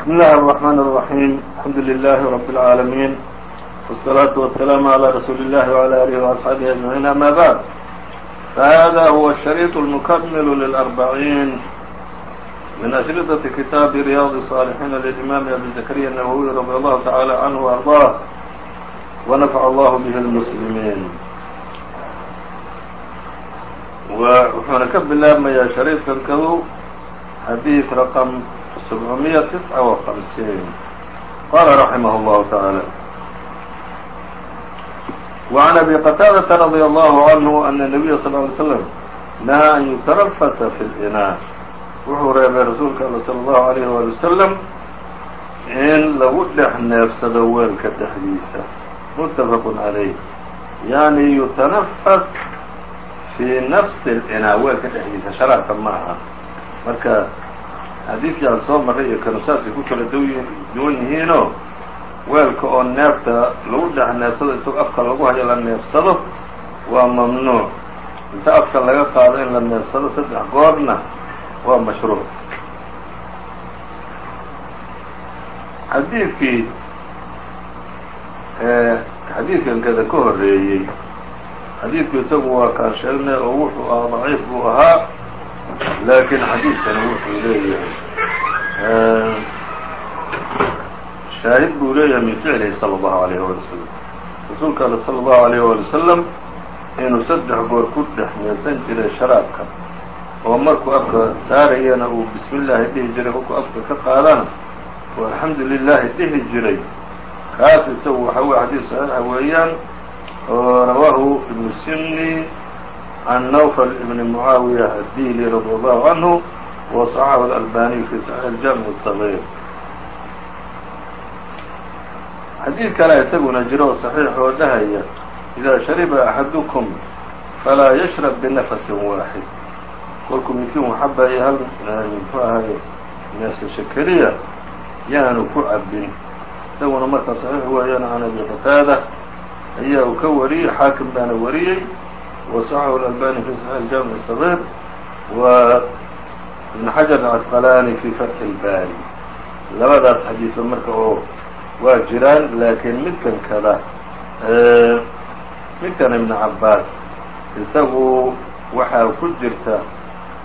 بسم الله الرحمن الرحيم الحمد لله رب العالمين والصلاة والسلام على رسول الله وعلى آله وأصحابه أجمعين أما بعد فهذا هو الشريط المكمل للأربعين من أشرطة كتاب رياض الصالحين للإمام أبي زكريا النووي رضي الله تعالى عنه وأرضاه ونفع الله به المسلمين wuxuuna ka bilaabmayaa shariifkan kadu xadiid raqم سبعمية تسعة وخمسين قال رحمه الله تعالى وعن أبي قتادة رضي الله عنه أن النبي صلى اه عليه وسلم نهى أن يتنفس في الإناء wuxuu reebay rasuulka all slى الlaهu عalيه وaلي وسلم in lagu dhex neefsado weelka dhexdiisa متfq عalيه yaعni yuتنfس fii nafsi اlinaa weelka dhexdiisa sharaabka ma aha marka xadiidkii aan soo marray iyo kanu ku kala duwan yihiinoo weelka oo neefta lagu dhex neefsado isagoo afka lagu hayo la neefsado waa mamnuuc. Inta afka laga qaado in la neefsado saddex goorna waa mashruuc. Xadiidkii xadiidkan kada ka horeeyey xadiidku isagu waa kaan sheegnay oo wuxuu ahaa daciif buu ahaa laakiin xadiidkani wuxuu leeyahay shaahid buu leeyahay min ficlihi salى الlahu عalيyه wali wslam rasuulka ale salى الlahu عalيyه wali wasalam inuu saddex goor ku dhex meelsan jiray sharaabka oo markuu afka saarayana uu bismi llaahi dhihi jiray markuu afka ka qaadana oo alxamdu lilaahi dhihi jiray kaas isagu waxa weye xadiid saxiixa weeyaan oo rawaahu ibnu sini can nawfl ibn mucaawiya addili radi allahu canhu wa صaxaxu alalbaniy fi saxiix اljamic الصغيir xadiid kale isaguna jiro oo saxiix oo dhahaya idaa shariba axadukum falaa yashrab binafasin waaxid kolkuu midkiin waxabaya hal muxuu ahaye neefsasho keliya yaanu ku cabin isaguna marka saxiix weeyaan can abi qataada ayaa uu ka wariyey xaakim baana wariyey وصححه الألباني في صحيح الجامع الصغير وابن حجر العسqلاني في فتح الباري labadaas xadiiثo marka oo waa jiraan laakiin midkan kada midkan iبن cabaas isagu waxaa ku jirta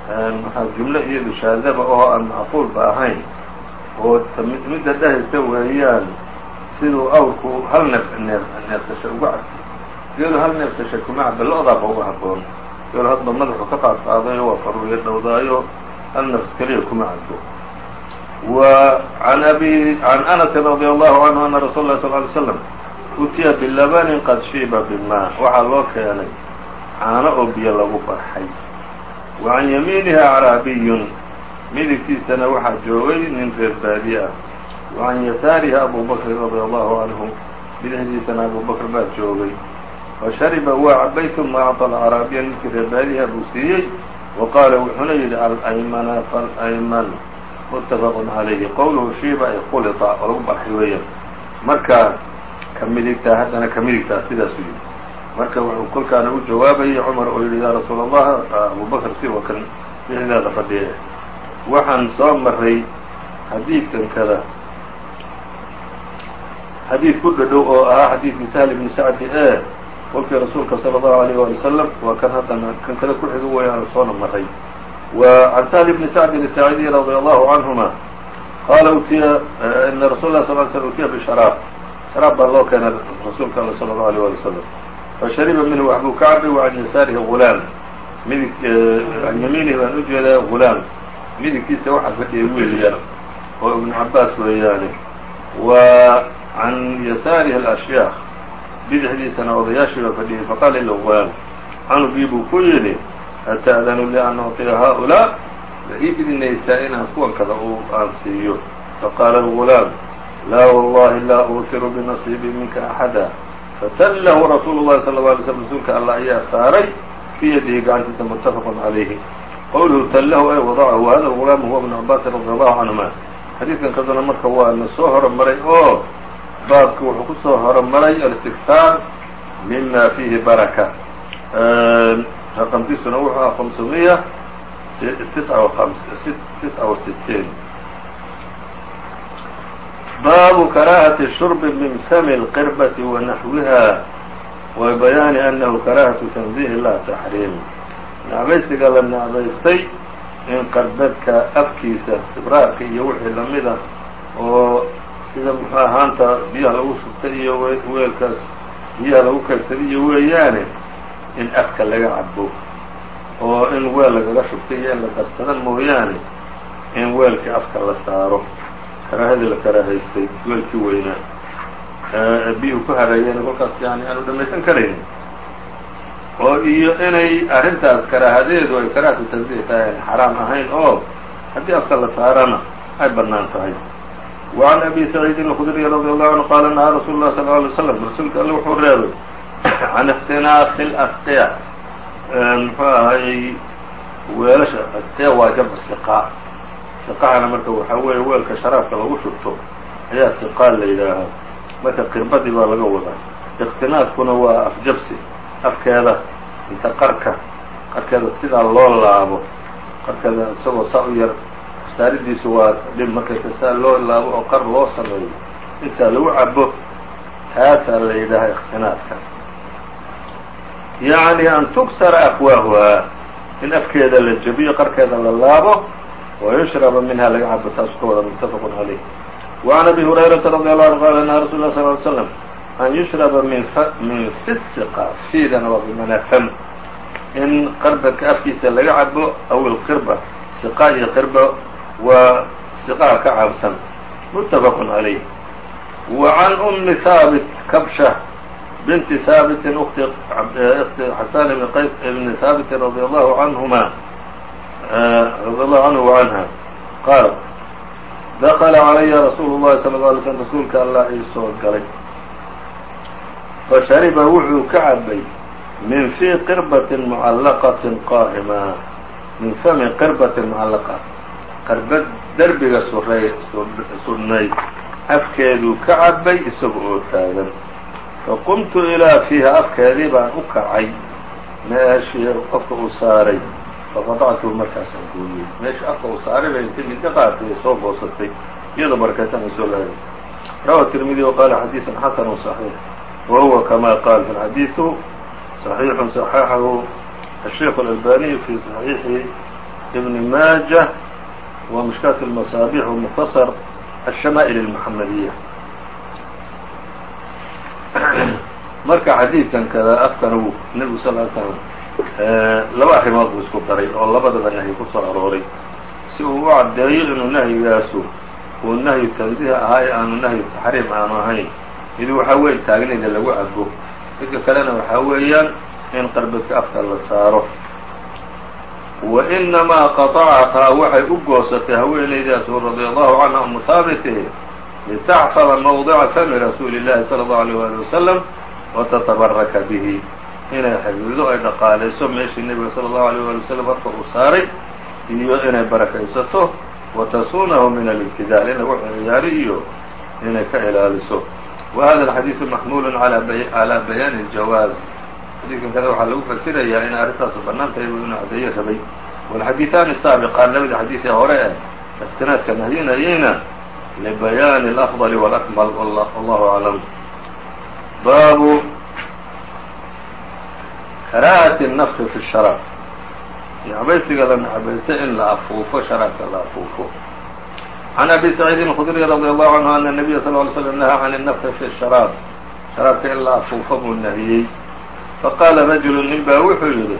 waxaa jumlo iyadu shaadaba oo aan macquulba ahayn oo midda dhehaysa weeyaan siduu awrku hal neef neefsasho uga cabto iyadoo hal neefsasha kuma caba lo-daaba haboon iyadoo hadba madaxu ka qaad qaadayo waa faruuyo dhowdaayo hal nafs keliya kuma cabo wa an abi can anasin radi allahu canhu ana rasuula lah sal ly slam utiya bilabanin qad shiiba bimaa waxaa loo keenay caano oo biyo lagu barxay. Wa can yamiinihi acraabiyun midigtiisana waxaa joogay nin reer baadiye ah. Wa can yasaarihi abu bakrin radi allahu canhu bidixdiisana abu bakr baa joogay fashariba waa cabay uma acطa alacraabiya ninkii reebaadiha buu siiyey. Wa qaala wuxuuna yidhi alaymana falayman. Muttafaqun calayhi. Qowluhu shiiba ay khulita oo lagu barxay weeyaan. Marka ka midigtaa haddana ka midigtaa sidaasuu yidhi. Marka wuxuu kolkaana u jawaabayay cumar oo yidhi yaa rasuul allah abubakr si kan dhexdaada fadhiye. Waxaan soo maray xadiidkan kada xadiid ku dhadhow oo ahaa xadiidkii sahl ibni sacdi ee kolkii rasuulka salى الlahu عalيه wali wslam waa kan haddana kan kada ku xigo weyaan soona maray wa can sahl bni sacdin الsaacidiy radي allahu canهuma qaala utiya ina rasul lah sal sl utiya bisharaab sharaab baa loo keenay rasuulka all salى الlahu عalيه wali wslam fashariba minhu waxbuu ka cabay wa can yasaarihi gulaam midig can yamiinihi baan ujeedaa gulaam midigtiisa waxaa fadhiyay wiil yar oo ibnu cabaas weeyaane wa can yasaarihi اlashyaakh bidixdiisana odayaashii baa fadhiyey faqaala ilgulaam canugii buu ku yidhi ata'danu li an ucطiya haؤulaa ma ii idinaysaa inaan kuwan kada aan siiyo faqaala algulaam laa wallahi laa uutiru binasiibi minka axada fatallahu rasuulu llahi sala lla alay slm rasuulka allah ayaa saaray fii yadihi gacantiisa muttafaqun calayhi qowluhu tallahu ay wadacahu hada algulaam huwa bnu cabaasin radi allahu canhuma xadiidkan kaduna marka waa na soo horomaray oo baabka wuxuu ku soo horomaray الاstikfaar mima fiihi baraka raqamkiisuna wuxuu aha خمسمية tisعة وخمس tisعة وستين baabu karaahati shurbi min fami اlqirbati wa naxwiha wa bayaani anahu karaahatu tanzihi la taxriim nacbaysiga la nacbaystay in qarbadka afkiisa sibraarka iyo wixii lamid ah oo sida muxuu ahaanta biyaha lagu shubtay iyo weelkaas biyaha lagu kaydsaday iyo weeyaane in afka laga cabo oo in weel lagaga shubtay iyo in la darsada mooyaane in weelkii afka la saaro. Karaahadii la karaahaystay weelkii weynaa biyuhu ku hareeyeen kolkaas yani aanu dhamaysan karaynin oo iyo inay arrintaas karaahadeedu ay karaahatu tansiih tahay aan xaraam ahayn oo haddii afka la saarana ay bannaan tahay وعn أbي سعيid الkdري رضي الله عnه qال نهىa رsuل الlه صلى اه عليه وسلم rasuulka alle wuxuu reebay can اktinaafi الأsقya mxuu ahay weelasha asqya waa jamcu siqaa siqahana marka waxaa weeye weelka sharaabka lagu shubto ayaa siqaa la yidhaahaa marka qirbadii baa laga wadaa iktinaafkuna waa afjabsi afkeeda inta qarka qarkeeda sidaa loo laabo qarkeeda isagoo saa u yar saaridiisu waa dhib markaysa saa loo laabo oo qar loo sameeyo. Intaa lagu cabo taasaa la yidhaaha ikhtinaadka yacni an tugsara afwaahuhaa in afkeeda la jebiyo qarkeeda la laabo wayushraba minha laga cabo taas ka wada muttafaqun calayh. Wacan abi hurayrata radi allahu anhu qaala naha rasul lah sal ly slam an yushraba min min fisqa fiidana waa bimana fam in qarbadka afkiisa laga cabo aw ilqirba siqa iyo qirba waa siqaa ka caabsan. Muttafaq calayh wa can umi haabit kabsha binti haabitin ti xasan ibn qays ibni haabitin radi allahu canhuma eh, radi allahu canhu wa canha qaal dakla calaya rasuulu llahi sala lla alay slm rasuulka allah ii soo galay. Fashariba wuxuu ka cabay min fii qirbatin mucallaqatin qaa'ima min fami qirbatin mucallaqa qarbad derbiga suray sudnayd afkeeduu ka cabay isaga oo taagan faqumtu ilaa fiiha afkeedii baan u kacay meeshii qofka uu saaray faqadactuhu markaasaan gooyey meeshii afka uu saaray bay inta midka qaatay soo goosatay iyadoo barakaysan ay soo lahaday rawa tirmidi o qaala xadiiثun xasanu صaxiix wa huwa kama qaal falxadiiثu صaxiixu صaxaxahu الsheikh الأlbaniyu fi صaxiixi ibn maaja ومشhكاة المصابيح ومختصر الشhمائل المحمدية marka xadيiثkan kada afkana wu nebigu sl ل sلم laba arrimood buu isku daray oo labadaba nahyi ku soo arooray si uu u caddeeyo inuu nahyigaasu uu nahyu tanزih ahaa ee aanu nahyu taxriim aanu ahayn mid waxaa weeye taagnayda lagu cabo midka kalena waxaa weeyaan in qarbadka afka la saaro وإنmaa qaطcahaa waxay u goosatay haweenaydaasu radي الlahu canha umu haabite litaxfada mawdica fami rasuuli الlahi salى الlaه عalيه alي waslم وتتbaraka bihi inay xifdido ay dhaqaalayso meeshii nebiga salى الlahu عalيه alي waslm marka uu saaray iyo inay barakaysato watasuunahu min alاbtidaal inay wax ciyaari iyo inay ka ilaaliso وhada الxadiiثu maxmul عalى bayaani الjawaaz xadiidkan kada waxaa lagu fasirayaa in arrintaasu bannaan tahay buu inu caddeeyo rabay wاlxadiiثaani الsaabiqaan labada xadiiث ee hore ee اftinaadka nahyinayeyna libayaani الأfضل والأkmal wallahu aclam baabu karaahati الnafki fi الsharaab nacbaysiga la nacbaystay in la afuufo sharaabka la afuufo عن أbي سعيid الkdري رضي الله عنه أن النبy صلى اه علي سلم نهى عن النfki في الشhراab sharaabka in la afuufo buu nahiyey faqaala rajulu nin baa wuxuu yidhi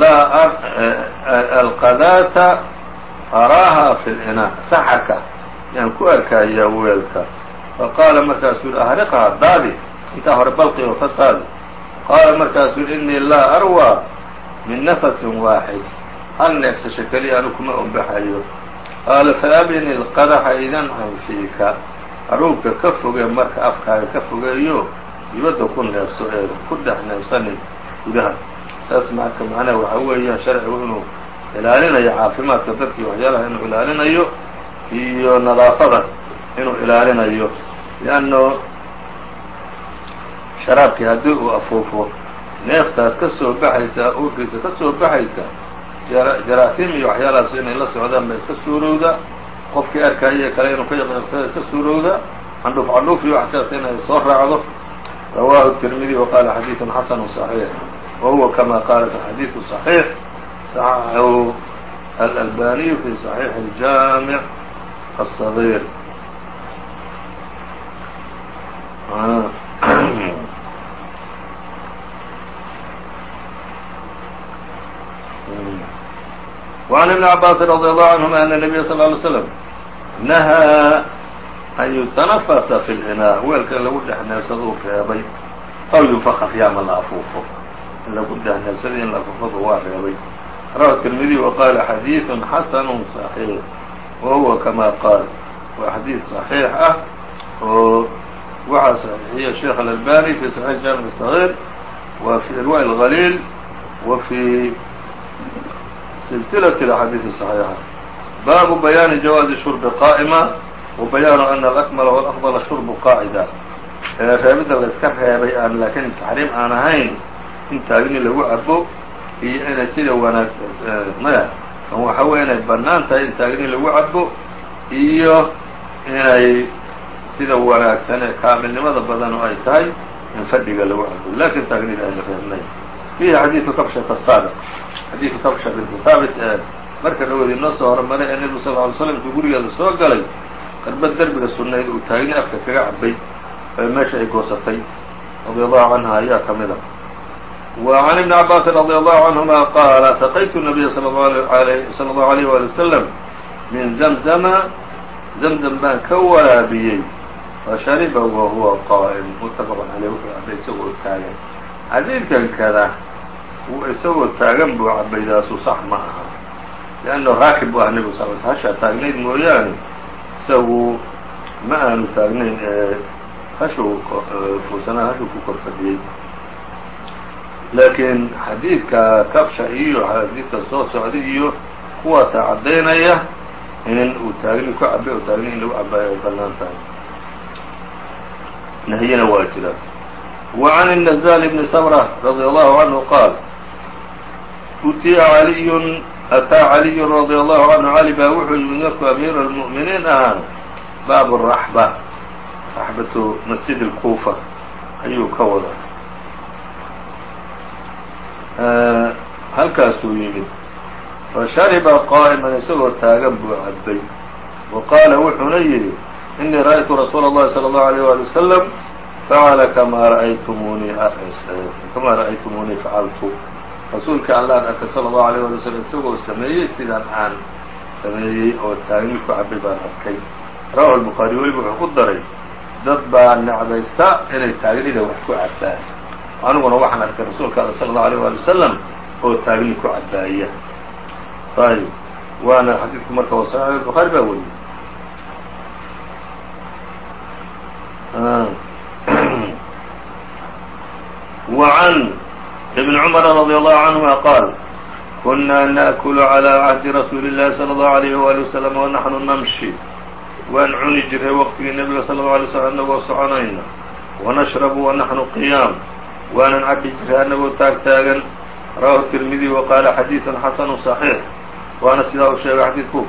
laa alqadaata araaha fi linaa saxarka yaan ku arkayaa weelka faqaala markaasuu yihi ahriqhaa daadi intaa hore balqi oo ka daadi qaala markaasuu yihi innii laa arwaa min nafasin waaxid hal neefsasho keliya anu kuma ombaxayo qaala faabini lqadaxa idan canfiika aruubka ka foge marka afkaaga ka fogeeyo dibadda ku neefso ee ku dhex neefsanin gudaha. Saas marka macnaha waxaa weeyaan sharcigu inuu ilaalinayo caafimaadka dadkii waxyaalaha inuu ilaalinayo iyo nadaafada inuu ilaalinayo. Lianno sharaabkii haddii uu afuufo neeftaas ka soo baxaysa uurkiisa ka soo baxaysa jaraafiim iyo waxyaalahaas inay la socdaan ba iska suurowda? Qofkii arkaayo kale inuu ka yaqyaqsada iska suurowda? Candhuuf candhuuf iyo wax sidaas inay soo raacdo rawahu التirmidي وqala xadiiث xasn صحيح وhuwa kama qala xadiiث صحيح صxxahu الألbaniي في صحيح الجامع الصغير وعن ابن عباس رضي الله عنهma أن النبي صلى اه عليه وسلم نهى أn يتنفس في الإناء weelka in lagu dhex neefsaduu reebay aw ينfka فيha ma la afuufo in lagu dhex neefsada in la afuufaba waa reebay rawa التirmidي وqala xadيiث xasن صحيح وhuwa kama qaal waa xadiiث صحيiح ah oo waxaa صحيixiya sheekh الألباني في صحيح جامع الصغير و في إrواء الغليل و في سلسلة الأحاadiiث الصحيiحة baabu بياni جawaaزi شhرب qائمة وبياanu أن الأكمل والأفضل شhرب قاacdة reebidda la iska reebay aan laakiin taxriim aan ahayn in taagni lagu cabo iyo inay sida wanaagsan maya kan waxa weya inay bannaan tahay in taagni lagu cabo iyo inay sida wanaagsan ee kaamilnimada badan oo ay tahay in fadhiga lagu cabo lakin taagnida ayna reebnay fihi xadiiثu kabshata الsaabiq xadiiثu kabsha binti haabit ee marka dhawood inoo soo hormaray ee nebigu sal ly slam intuu gurigeeda soo galay darbad derbiga sunnayd uu taagni afka kaga cabay ee meesha ay goosatay radi allahu canha ayaa ka mida wa can ibni cabaasin radi allahu canhuma qaala saqaytu nabiya sal allahu alayh wali wasalam min زمزم zamzam baan ka waraabiyey fashariba wahuwa qaa'im. Muttafaqun caleyh wuxuu cabbay isagoo taagan xadiidkan kada isagoo taagan buu cabaydaasu sax ma aha leanno raakib buu ah nebigu sal hashaa taagnayd mooyaane isagu ma aanu taagnayn ee hashuu fuusanaa hashuu ku kor fadhiyey laakiin xadiidka kabsha iyo xadiidka soo socday iyo kuwaasaa caddaynaya in uu taagni ku cabay oo taagni in lagu cabaayo ay bannaan tahay nahyina waa jira wa can النزال bni smرة radي allahu canhu qaal utiya عaliyun ataa caliyu radي allahu canhu cali baa wuxuu yimid markuu amiir اlmu'miniin ahaa baab الraxba raxbatu masjid اlkuufa ayuu ka wada halkaasuu yimid fashariba qaa'iman isagoo taagan buu cabay wa qaala wuxuuna yidhi inii ra'aytu rasuula اllahi salى اllahu عalيه wali wasalam facala kamaa ra'aytumuunii kamaa ra'aytumuunii facaltu rasuulka allaan arkay sala allahu alayh wala slam isagoo sameeyey sidaan aan sameeyey oo taagniid ku cabay baan arkay. Rawahu albukhaari weliba wuxuu ku daray dad baa necbaysta inay taagnida wax ku cabbaan. Aniguna waxaan arkay rasuulka alla sala allahu alayh wali wasalam oo taagniid ku cabbaaya ayb waana xadiidku marka waa saxiix bukhaari baa weriyey ah. waan ابن عمر رضي الله عنهما قال كنا نأكل على عهد رsuuل اللhi صلى الله عليه وaلي وسلم ونحن نمشي waan cuni jiray wqtigii نebiga صلى الله عليه وسلم anagoo soconayna ونشhرب ونحن قياam waanan cabi jiray anagoo taag taagan rawaه التirmidي وqاla xadيiث xasن صحيiح waana sidaa uu sheegay xadiidku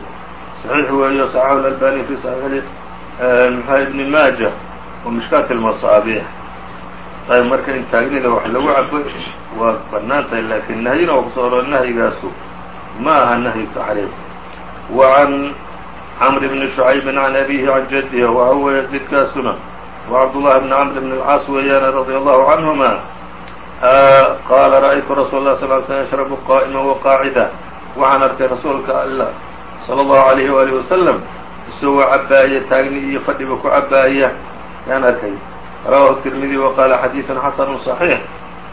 صحيiح weeyo صxaxu الألباني في صحيiح بن mاجة ومشhكاaة المصاaبيح ayb marka in taagnida wax lagu cafo waa bannaan tahay laakiin nahyina waa ku soo oror nahyigaasu. Ma aha nahyu taxriim wacan camr bni shucaybin can abiihi can jaddihi waxa weeye jidkaasuna wa cabdullahi bni camr bn alcaas weeyaane radia allahu canhuma ah, qaala ra'aytu rasuul lah sal sl yshrabu qaa'ima waqaacida waxaan arkay rasuulka alla sala allahu alayhi waalihi wasalam isagoo cabbaaya taagni iyo fadhiba ku cabbaaya. Yaan arkay rawahu التirmidي وqala xadiiث xasn صحيiح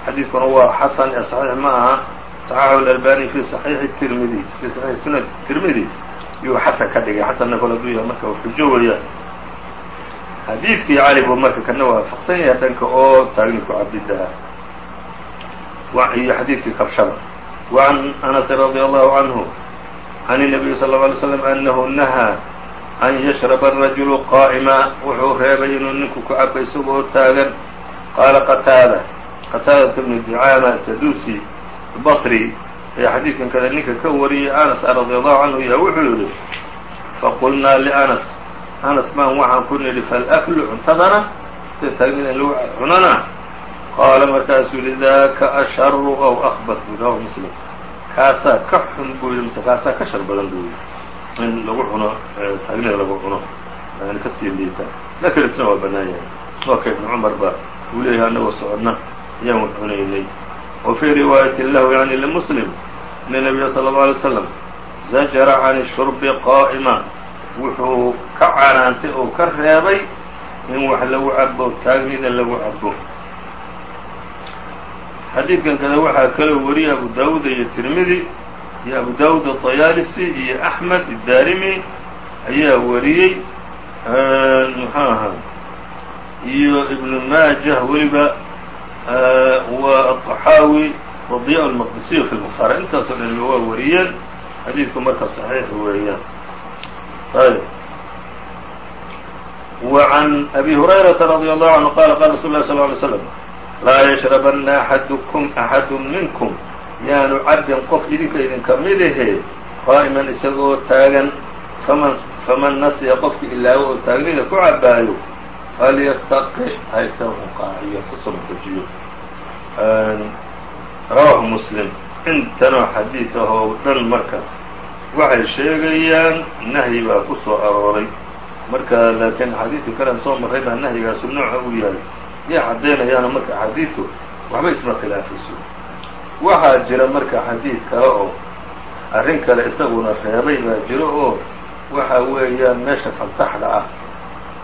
xadiidkuna waa xasan ee صaxiix ma aha صaxaxu الألbani fi صaxiixi التirmidi fi صaxiix sunan التirmidi yuu xasan ka dhigay xasanna kole aduu yahay marka xujo weeyaan xadiidkii cali buu marka kana waafaqsan yahay dhanka oo taagni ku cabidaha iyo xadiidkii kabshada وعan أنس رadي الله عanه عن النبي صلى اه عليه وسلم أنه نهى an yashraba arajulu qaa'ima wuxuu reebay inuu ninku ku cabo isagoo taagan. Qaala qataada qataadata bnu ducaama sadusi basri ee xadiidkan kada ninka ka wariyay anas radiallahu canhu yahay wuxuu yidhi faqulnaa lianas anas baan waxaan ku nidhi falaklu cuntadana? Sida taagnin in lagu cunana? Qaala markaasuu yidhi daaka asharu aw akbat buu rawahu muslim. Kaasaa ka xun buu yidhi mase kaasaa ka shar badan buu yidhi in lagu cuno taagnida lagu cuno yani ka sii liita. Lakin isna waa banaan yahay. Waa ka ibnu cumar ba uu leeyahay anagoo socodna ayaan wax cunaynay. Wa fii riwaayati lahu yani limuslim ana nabiya sala اlه alay slam zajara can shurbi qaa'ima wuxuu ka canaantay oo ka reebay in wax lagu cabo taagnida lagu cabo xadiidkan kada waxaa kaloo wariyay abu daawuud iyo tirmidi iyo abu daawuud aطayaalisi iyo axmed idaarimi ayaa wariyey muxuu ahaa iyo ibnu maajah weliba wa aلطaxaawi wadiya almaqdisiyu fi lbukhaari intaasoo dhan waa wariyeen xadiidku marka صaxiix weeyaan ayb وعn أbي هuريرaةa رضي الله عanه qال qال رsuل الlه صلى اه عليه وسلم laa yشhربنa أحadكم أحad miنكم yaanu cabin qof idinka idinka midahe qaaئman isagoo taagan faman nasya qofki ilaawo oo taagnida ku cabaayo falyastaqi ha iska qaaciyo sasomtajiyo rawaahu muslim. Intanoo xadiid ah oo dhan marka waxay sheegayaan nahyi baa ku soo arooray. Marka laakiin axaadiidka kalean soo marray baa nahyigaasu nooca uu yahay. Yay caddaynayaano marka axaadiidtu waxba isma khilaafayso waxaa jira marka xadiid kale oo arrin kale isaguna reebay baa jiro oo waxa weeyaan meesha fantaxda ah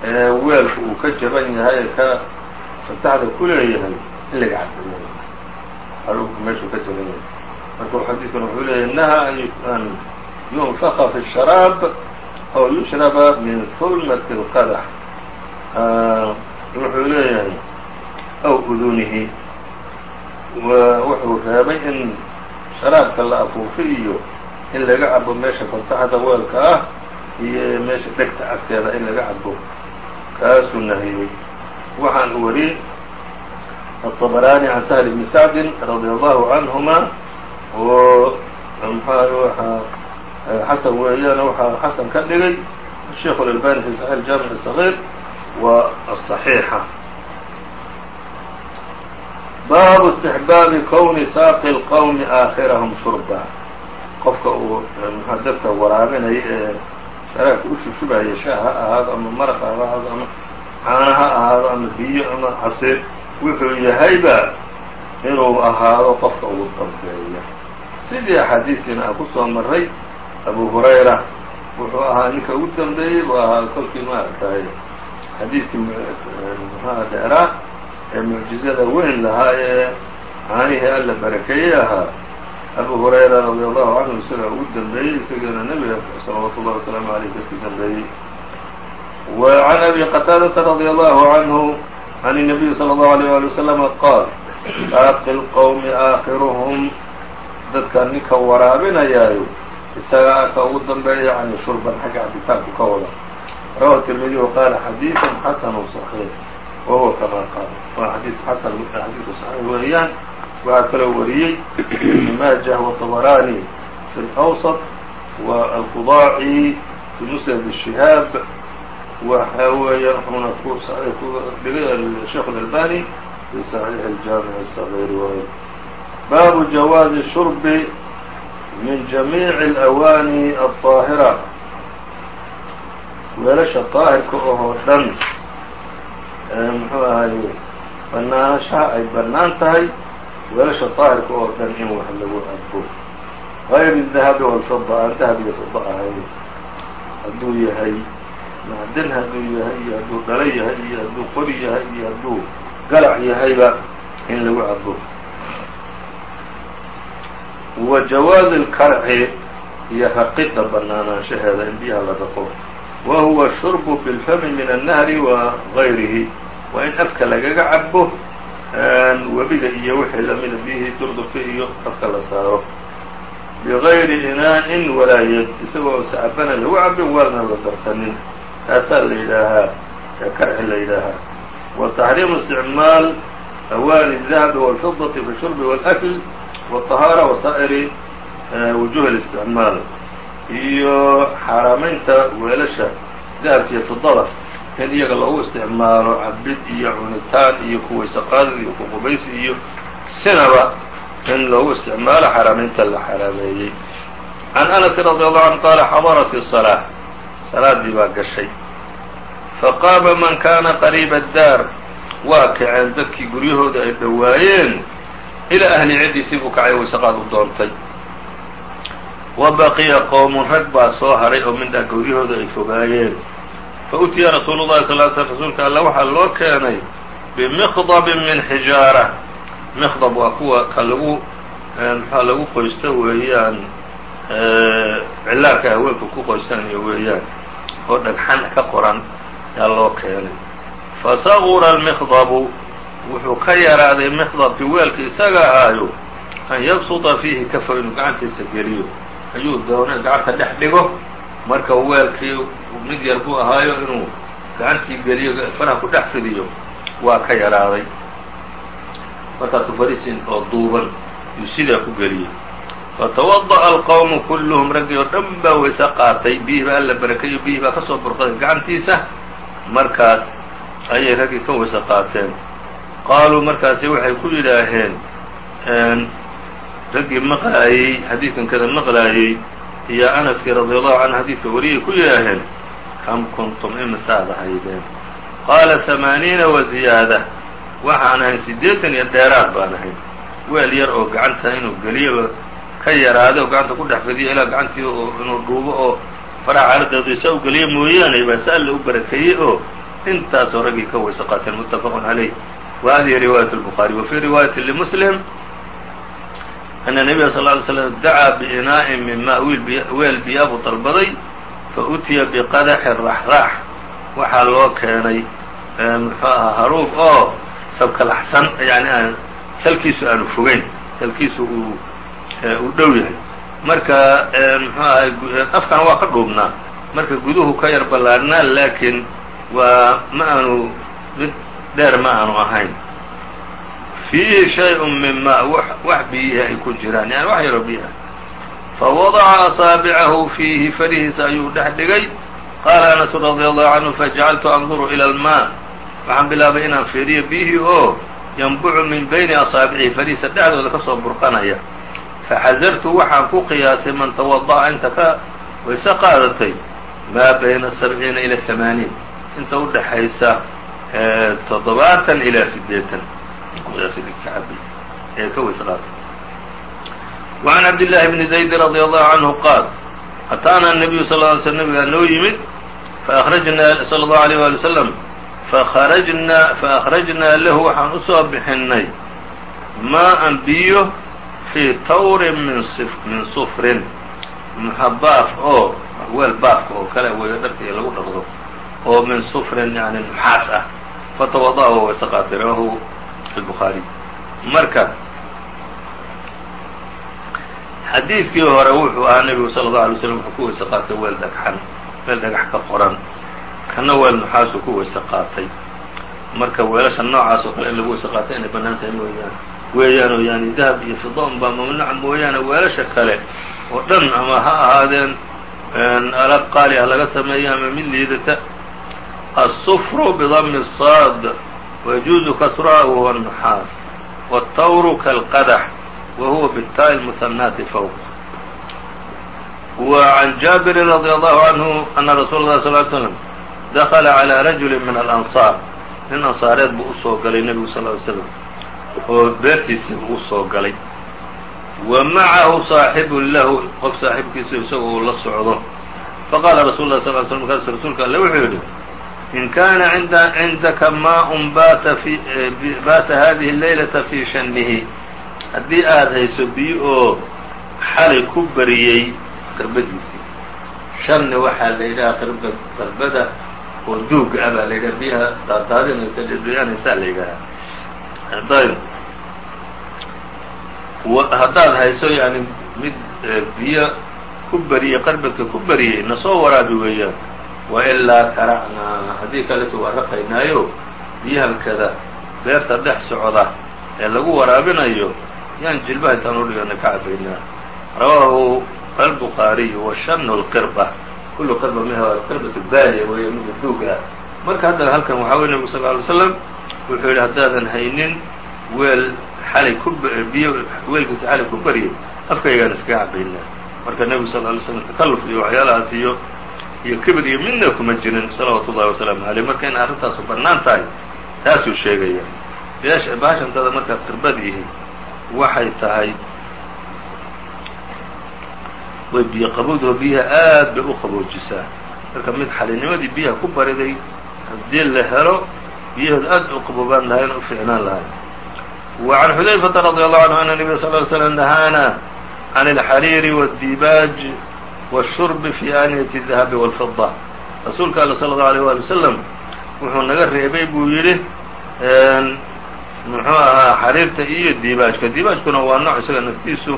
ee weelku uu ka jaban yahay ka fantaxda ku leeyahay in laga caddeeyo alku meeshuu ka jaban yahay. Marka xadiidkuna wuxuu leeyahy nahaa an yunfaqa fi sharaab aw yushraba min hulmati اlqadax wuxuu leeyahay aw udunihi wuxuu reebay in sharaabka la afuufo iyo in laga cabo meesha fantaxda weelka ah iyo meesha dhegta agteeda in laga cabo kaasuu nahiyey waxaan wariyey الطبراني عن سهل بن سعد رضي الله عنهما oo xaسن weeyaan waxaa xaسن ka dhigay الشhيخ الألباني في صحيح الجامع الصغير والصحيحة baabu istixbaabi kowni saaqi اlqowmi aakhirahum shurba. Qofka uu mxua dadka waraabinaya ee sharaabka u shubshubaya shaa ha ahaado ama maraq ha ahaado ama caano ha ahaado ama biyo ama casiir wuxuu yahayba inuu ahaado qofka ugu dambeeya sidii xadiidkiina aan ku maray abu hurayra wuxuu ahaa ninka ugu dambeeyey buu ahaa kolkii maaragtahay xadiidkii mxua dheeraa ee mucjizada weyn lahaa ee caanihii alla barakeeyey ahaa abu hurayra radi allahu canhu isagaa ugu dambeeyey isageena nebiga salawaatu ullahi wasalaamu aleyh kasii dambeeyey wa can abi qataadata radi allahu canhu عن النبي صلى الله عليه ولي وسلم qاal saaqi الqوم آakhiruهm dadka ninka waraabinayaayo isagaa ka ugu dambeeya yani shurban xagga cabitaanku ka wada rawahu التirmidي وqاala xadيiث xasن صحيح wahuwa kama qaal waa xadii xasan xadiiثu صaxiix weeyaan waxaa kaloo wariyey ibn maajه وطbrاني في الأwسط والqضاacي في مسند الشهاab waxa weeya wuxuuna ku dhigay sheekh الألbاني في صحيح الجامع الصغير waay baabu جawaaزi shurbi min جamيiع الأwاnي الطاahirة weelasha طaahirka ohoo dhan muxuu ahaay banaanshaha ay bannaan tahay weelasha daahirka oo dhan in wax lagu adbo waayo bidahabi walfida aan dahabiyo fida ahay hadduu yahay macdan hadduu yahay iyo hadduu dhalo yahay iyo hadduu qori yahay iyo hadduu galac yahayba in lagu cabo wa jawaaz اlkarci iyo raqida banaanaanshaheeda in biyaha la raqo wa huwa shurbu fi lfami min الnahri wa gayrihi waa in afka lagaga cabo webiga iyo wixii lamida biyihii durdurka iyo afka la saaro bigayri inaa-in walaa yad isagoo sacabana lagu cabin waalna la darsanin taasaa la yidhaahaa karci la yidhaahaa wa taxriimu isticmaal awaani الdahabi wاlfidaةi fi shurbi wاlأkl wالطahaarة wasaa'iri wujuh الاsticmaal iyo xaaraamaynta weelasha dahabka iyo fidada in iyaga lagu isticmaalo cabid iyo cunitaan iyo kuwaysaqaadid iyo kuqubaysi iyo sinaba in lagu isticmaalo xaaraamaynta la xaraameeyey. Can anasi radi allahu canhu qaala xadarat salaa salaadii baa gashay. Faqaama man kaana qariiba addaar. Waa kaceen dadkii guryahooda ay dhowaayeen ilaa ahli ciddiisii buu kacay waysaqaad u doontay wa baqiya qowmun rag baa soo haray oo mindhaa guryahooda ay fogaayeen fa utiya rasuulu llahi sal l sl rasuulka alla waxaa loo keenay bimikdabin min xijaara mikdab waa kuwa ka lagu maxaa lagu qoysto weeyaan cilaanka haweenka ku qoysanayo weeyaan oo dhagxan ka qoran yaa loo keenay fasagura almikdabu wuxuu ka yaraaday mikdabkii weelka isaga ahaayo an yabsuda fiihi kafa inuu gacantiisa geliyo ayuu doonay gacanta dhex dhigo. Marka weelkii mid yar buu ahaayo inuu gacantii geliyo faraha ku dhex fidiyo waa ka yaraaday. Markaasuu farisin oo duuban yuu sidaa ku geliyey fatawada'a alqowmu kulluhum raggii oo dhan baa wayse qaatay biyihii baa alla barakeeyo biyihii baa ka burqaday gacantiisa. Markaas ayay raggii ka wayse qaateen. Qaaluu markaasi waxay ku yidhaaheen raggii maqlaayey xadiidkan kada maqlaayey iyo anaskii radiallahu canhu xadiidka wariyay ku yidhaaheen kam kuntum imisaad ahaydeen qaala hamaaniina wa ziyaada. Waxaan ahayn siddeetan iyo dheeraad baan ahayn weel yar oo gacanta inuu geliyoba ka yaraaday oo gacanta ku dhex fidiyo ilaa gacantii inuu dhuubo oo faraha caaladeedu isa u geliyo mooyaane baa si alla u barakeeyey oo intaasoo raggii ka wayse qaateen muttafaqun calayh. Wa hadihi riwaayat الbukhaari wa fii riwaayati limuslim ana nebiya sal ly slm dacaa biinaa'in min ma weel biyaa buu dalbaday fa utiya biqadaxin raxraax waxaa loo keenay muxuu ahaa haruub oo sabkalaxsan yani aan salkiisu aanu fogeyn salkiisu uu uu dhow yahay marka muxuu ahay afkana waa ka dhuubnaa marka guduhu ka yar ballaarhnaa laakiin waa ma aanu mid dheer ma aanu ahayn fiihi shay-un min ma wax biyihi ay ku jiraan yani wax yaroo biyaha fawadaca asaabicahu fiihi farihiisa ayuu dhex dhigay qaala anasu radi allahu canhu fajacaltu anduru ila almaa waxaan bilaabay inaan fiiriyo biyihii oo yanbucu min bayni asaabicihi farihiisa dhexdooda ka soo burqanaya faxasartu waxaan ku qiyaasay man tawada'a inta ka wayse qaadatay maa bayna sabciina ila hamaaniin inta u dhaxaysa toddobaatan ilaa sideetan ee ka wayse qaadatay وعn cabdاللahi بn زayd رadي الlه عanهu qaal ataana النabiyu sal ه ly sl nabigaa noo yimid faأkrajnaa slى الlه عalيه wali وsلم faأkrajnaa faأkhrajnaa lahu waxaan usoo bixinay maءan biyo fii tawrin min min sufrin baaf oo weel baafka oo kale weeyo dharka iyo lagu dhaqdo oo min sufrin yani nuxaas ah fatawada'a wa wayse qaatay rawahu الbukhaariي marka xadiidkii hore wuxuu ahaa nebigu sala allahu alay slam wuxuu ku weyse qaatay weel dhagxan weel dhagax ka qoran kana weel nuxaasuu ku weyse qaatay marka weelasha noocaas oo kale in lagu weyse qaatay inay bannaan tahay mooyaan weeyaan oo yani dahab iyo fida unbaa mamnuuca mooyaane weelasha kale oo dhan ama ha ahaadeen alaab qaali ah laga sameeyo ama mid liidata الsufru bdmi الصاad ويجuuزu kasruha wahuwa النuxaas والtawru kalqadx وهuوa bالtاء المثناaةi فوق وعن جابر رضي الله عنه أن رsuل الله صل ل سلم دخل على رجل من الأنصاar nin أنصaareed buu usoo galay nebigu صل ل سلم oo beertiisii uu usoo galay ومعahu صاaحب lahu qof saaxiibkiisa isagoo uu la socdo faqاla رsuل الله صل ل سلم markaasu rasuulka alle wuxuu yidhi in kana cindaka maaءn baata hadihi اleylata fii shannihi haddii aad hayso biyo oo xalay ku bariyey qarbadiisii shanni waxaa la yidhaha qarbada oo duuga ah baa la yidhaha biyaha daadaadinaysa dhidhiyanaysaa la yidhahaa haddaad hayso yani mid biyo ku bariyey qarbadka ku bariyey na soo waraabi weeyaan wailaa taracnaa haddii kalesu warraqaynaayo biyahalkada beerta dhex socda ee lagu waraabinayo yaan jilbaha intaan udhiganna ka cabaynaa rawaahu albukhaariyu wa shanu lqirba kullu qirba minha qirbatu baaliya weeye mida duuga marka haddana halkan waxaa weye nebigu sal ly slam wuxuu yidhi haddaadan haynin weel xalay ku biyo weelkiisa xalay ku barye afkaygaan iskaga cabaynaa marka nebigu sal ly slam takalluf iyo waxyaalahaas iyo iyo kibid iyo midna kuma jirin salawaatu ullahi wasalaamu caleyh marka in arrintaasu bannaan tahay taasuu sheegaya. Baashantada markaa kirbad ihi waxay tahay way biyo qabowdoo biyaha aad bay u qaboojisaa. Marka mid xalinimadii biyaha ku bariday haddii la helo biyahooda aad u qaboobaan lahay in u fiicnaan lahay wa can xudayfata radi allahu canhu ana nebiya sal l slm nahaana can alxariiri wاdibaaج والشhرب في آنية الذهب والفضة rasuulka all صلى الله عليه وaلي وسلم wuxuu naga reebay buu yidhi muxuu ahaa xariirta iyo diibaajka diibaajkuna waa nooc isaga naftiisu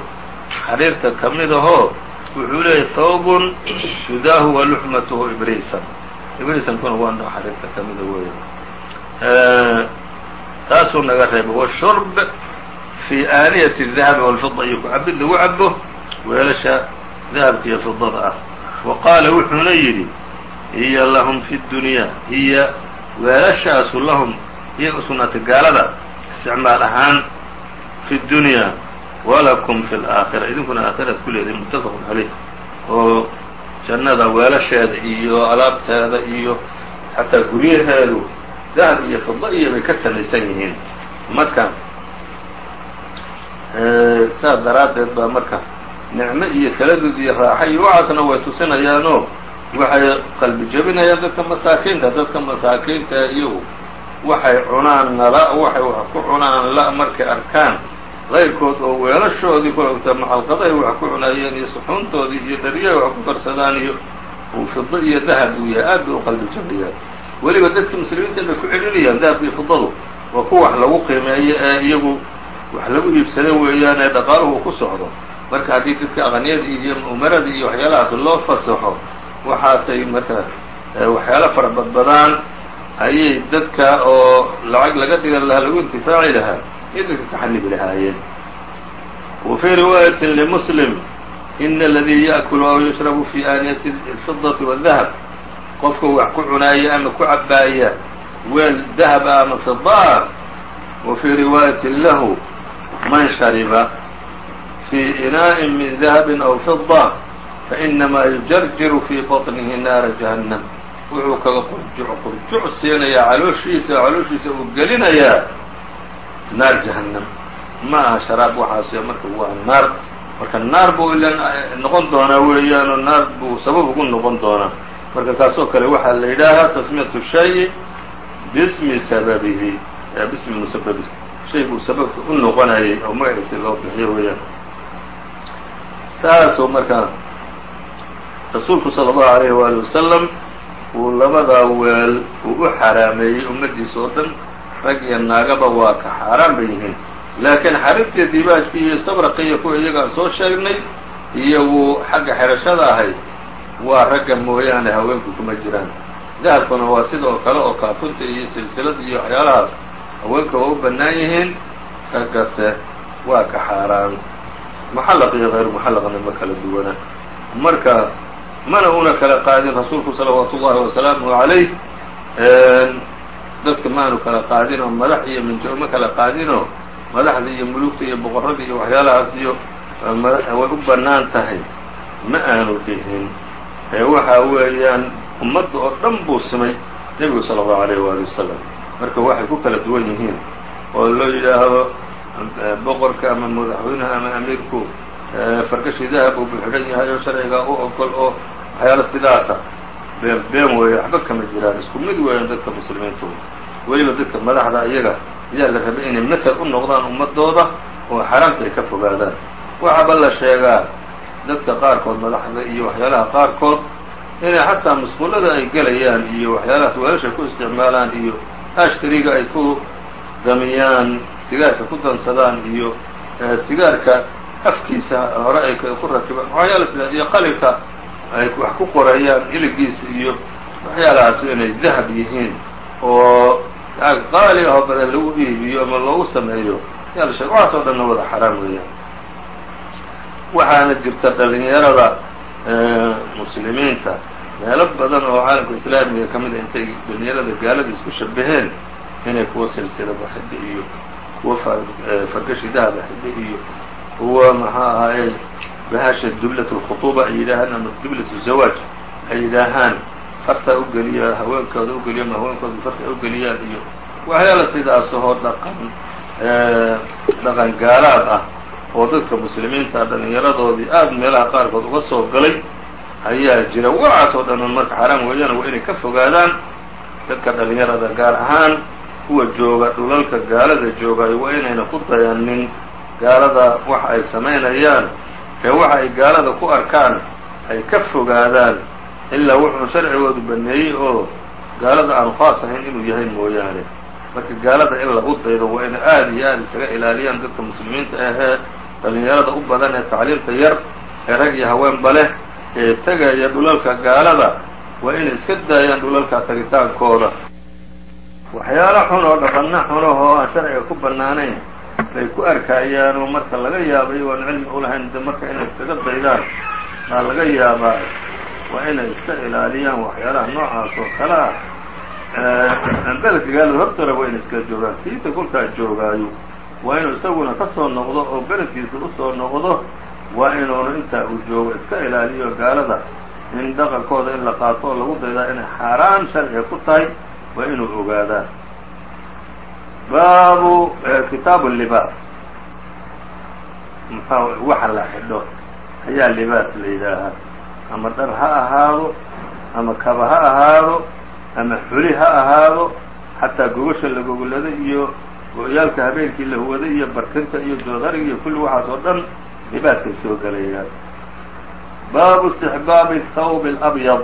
xariirta ka mid ahoo wuxuu leeyahy thawbun shudaahu wa luxmatuhu ibriisan ibriisankuna waa nooc xariirta ka mida weeye taasuu naga reebay washurb fii aaniyati الdahabi wاlfida iyo ku-cabid lagu cabo weelasha dahabka iyo fidada ah. Wa qaala wuxuuna yidhi hiya lahum fi dunyaa hiya weelashaasu lahum iyaga u gaalada isticmaal ahaan fi dunyaa walakum fi laakhira idinkuna aakhiraad ku leedahay muttafaqun caleyh oo jannada weelasheeda iyo alaabteeda iyo xataa guryaheedu dahab iyo fidla iyo bay ka samaysan yihiin. Marka saa daraaddeed baa marka nicmo iyo kaladood iyo raaxa iyo waxaasna way tusinayaanoo waxay qalbi jebinayaan dadka masaakiinta dadka masaakiinta iyagu waxay cunaan nala waxay wax ku cunaan la markay arkaan. Qayrkood oo weelashoodii kuta maxalqadahay wax ku cunayeen iyo suxuuntoodii iyo dharyahay wax ku karsadaan iyo uu fido iyo dahab uu yahay aad bay u qalbi jabiyaan weliba dadka muslimiinta bay ku celinayaan dahabka iyo fidadu waa ku wax lagu qiimeeyo ee iyagu wax lagu iibsada weeyaan ee dhaqaaluhu ku socdo marka haddii dadka aqniyada iyo umarada iyo waxyaalahaas loo fasaxo waxaasay marka waxyaalo fara badbadaan ayay dadka oo lacag laga dhigan lahaa lagu intifaaci lahaa iyo dadka ka xanibi lahaayeen wa fii riwaayatin limuslim ina aladii yaأkulu aw yashrabu fi aaniyati اlfidati wاdahab qofka wax ku cunaaya ama ku cabaaya weel dahab ah ama fidaa wa fii riwaayatin lahu man shariba fii inaaءi min dahabi aw fida fainamaa yujarjiru fii baطnihi naara jahannam wuxuu kaga qurjuc siinayaa calooshiisa calooshiisa uu gelinayaa naar jahannam ma aha sharaab waxaas marka waa naar marka naar buu ilan noqon doonaa weeyaanoo naar buu sabab ugu noqon doonaa marka kaasoo kale waxaa la yidhaahaa tasmiyatu shayi bismi sababihi bismi musababihi shay buu sababka u noqonayay oo magaciisa loo bixiyo weeyaan saasoo markaa rasuulku sala allahu alayh waali wasalam wuu labadaa weel uu u xaraameeyey ummaddiisa oo dhan rag iyo naagaba waa ka xaaraan bay yihiin. Laakiin xariirtiiyo dibaajki iyo sabraqa iyo kuwa iyagaan soo sheegnay iyo wuu xagga xerashada ahay waa ragga mooyaane haweenku kuma jiraan. Dahabkuna waa sidoo kale oo kaafunta iyo silsilad iyo waxyaalahaas haweenka waa u bannaan yihiin raggase waa ka xaaraan muxallaq iyo hayr muxallaqna ma kala duwana marka mana una kala qaadin rasuulku salawaatu ullahi wasalaamuhu calayh dadka maanu kala qaadinoo madax iyo minjo ma kala qaadinoo madaxda iyo mulugta iyo boqorrada iyo waxyaalahaas iyo way u bannaan tahay. Ma aanu dhihin waxa weeyaan ummadda oo dhan buu simay nebigu sala allahu alayh waali wasalam marka waxay ku kala duwan yihiin oo loo yidhaahdo boqorka ama madaxweynaha ama amiirku fargashi dahab uu buxidhan yahay oo sharcigaa u ogol oo waxyaalo sidaasa been been weeye waxba kama jiraan. Isku mid weeyaan dadka muslimiintu. Weliba dadka madaxda iyaga ayaa la rabay inay matal u noqdaan ummadooda oo xaaraamta ay ka fogaadaan. Waxaaba la sheegaa dadka qaarkood madaxda iyo waxyaalaha qaarkood inay xataa musqullada ay gelayaan iyo waxyaalahaas weelashay ku isticmaalaan iyo ashtariga ay ku damiyaan sigaarka ku dansadaan iyo sigaarka afkiisa hore ay ku rakibaan. Waxyaala sida iyo qalinka ay wax ku qorayaan iligiisa iyo waxyaalahaas inay dahab yihiin oo qaali ahoo badan lagu iibiyo ama loogu sameeyo. Yaa la sheeg waxaas oo dhanna wada xaraam weeyaan. Waxaana jirta dhalinyarada muslimiinta meelo badan oo caalamka islaamiga ka mid a intay dhalinyarada gaalada isku shabaheen inay kuwa silsilada xidhe iyo kuwa fargashi dahaba xidhe iyo kuwa maxaa ahaaye bahasha dublat lkhuطuba ay yidhaahaan ama dublat zawaaj ay yidhaahaan farta ugeliya haweenkooda ugeliya ama haweenkooda farta ugeliyaan iyo waxyaala sidaasoo dhaqan dhaqan gaalaad ah oo dadka muslimiinta dhalinyaradoodii aada meelaha qaarkood uga soo galay ayaa jira waxaas oo dhan marka xaraam weeyaan waa inay ka fogaadaan dadka dhalinyarada gaar ahaan kuwa jooga dhulalka gaalada joogaayo waa inayna ku dayanin gaalada waxa ay samaynayaan ee waxa ay gaalada ku arkaan ay ka fogaadaan ilaa wuxuu sharcigoodu baneeyey oo gaalada aanu khaas ahayn inuu yahay mooyaane. Marka gaalada in lagu daydo waa inay aada iyo aada isaga ilaaliyaan dadka muslimiinta ahee dhalinyarada u badan ee tacliimta yar ee rag iyo haweenba leh ee tegaya dhulalka gaalada waa inay iska daayaan dhulalka tagitaankooda waxyaalo xun oo dhaqanno xunahoo aan sharciga ku bannaanayn bay ku arkayaan oo marka laga yaabay oan cilmi ulahayn de marka inay iskaga daydaan baa laga yaabaa waa inay iska ilaaliyaan waxyaalaha noocaas oo kale ah. Beledka gaalada hortana waa inay iska joogaan kiisa kolkaa joogaayo. Waa inuu isaguna ka soo noqdo oo beledkiisa u soo noqdo waa inuuna intaa uu joogo iska ilaaliyo gaalada. In dhaqankooda in la qaato oo lagu daydaa inay xaaraan sharciga ku tahay waa inuu ogaadaa baabu kitaabu libaas. Mxaa waxa la xidho. Ayaa libaas la yidhaahaa ama dhar ha ahaado ama kaba ha ahaado ama xuli ha ahaado xataa gogasha la gogolada iyo go-yaalka habeenkii la huwada iyo barkinta iyo joodariga iyo kulli waxaas oo dhan libaaskay soo gelayaan baabu istixbaabi thawb اlabyad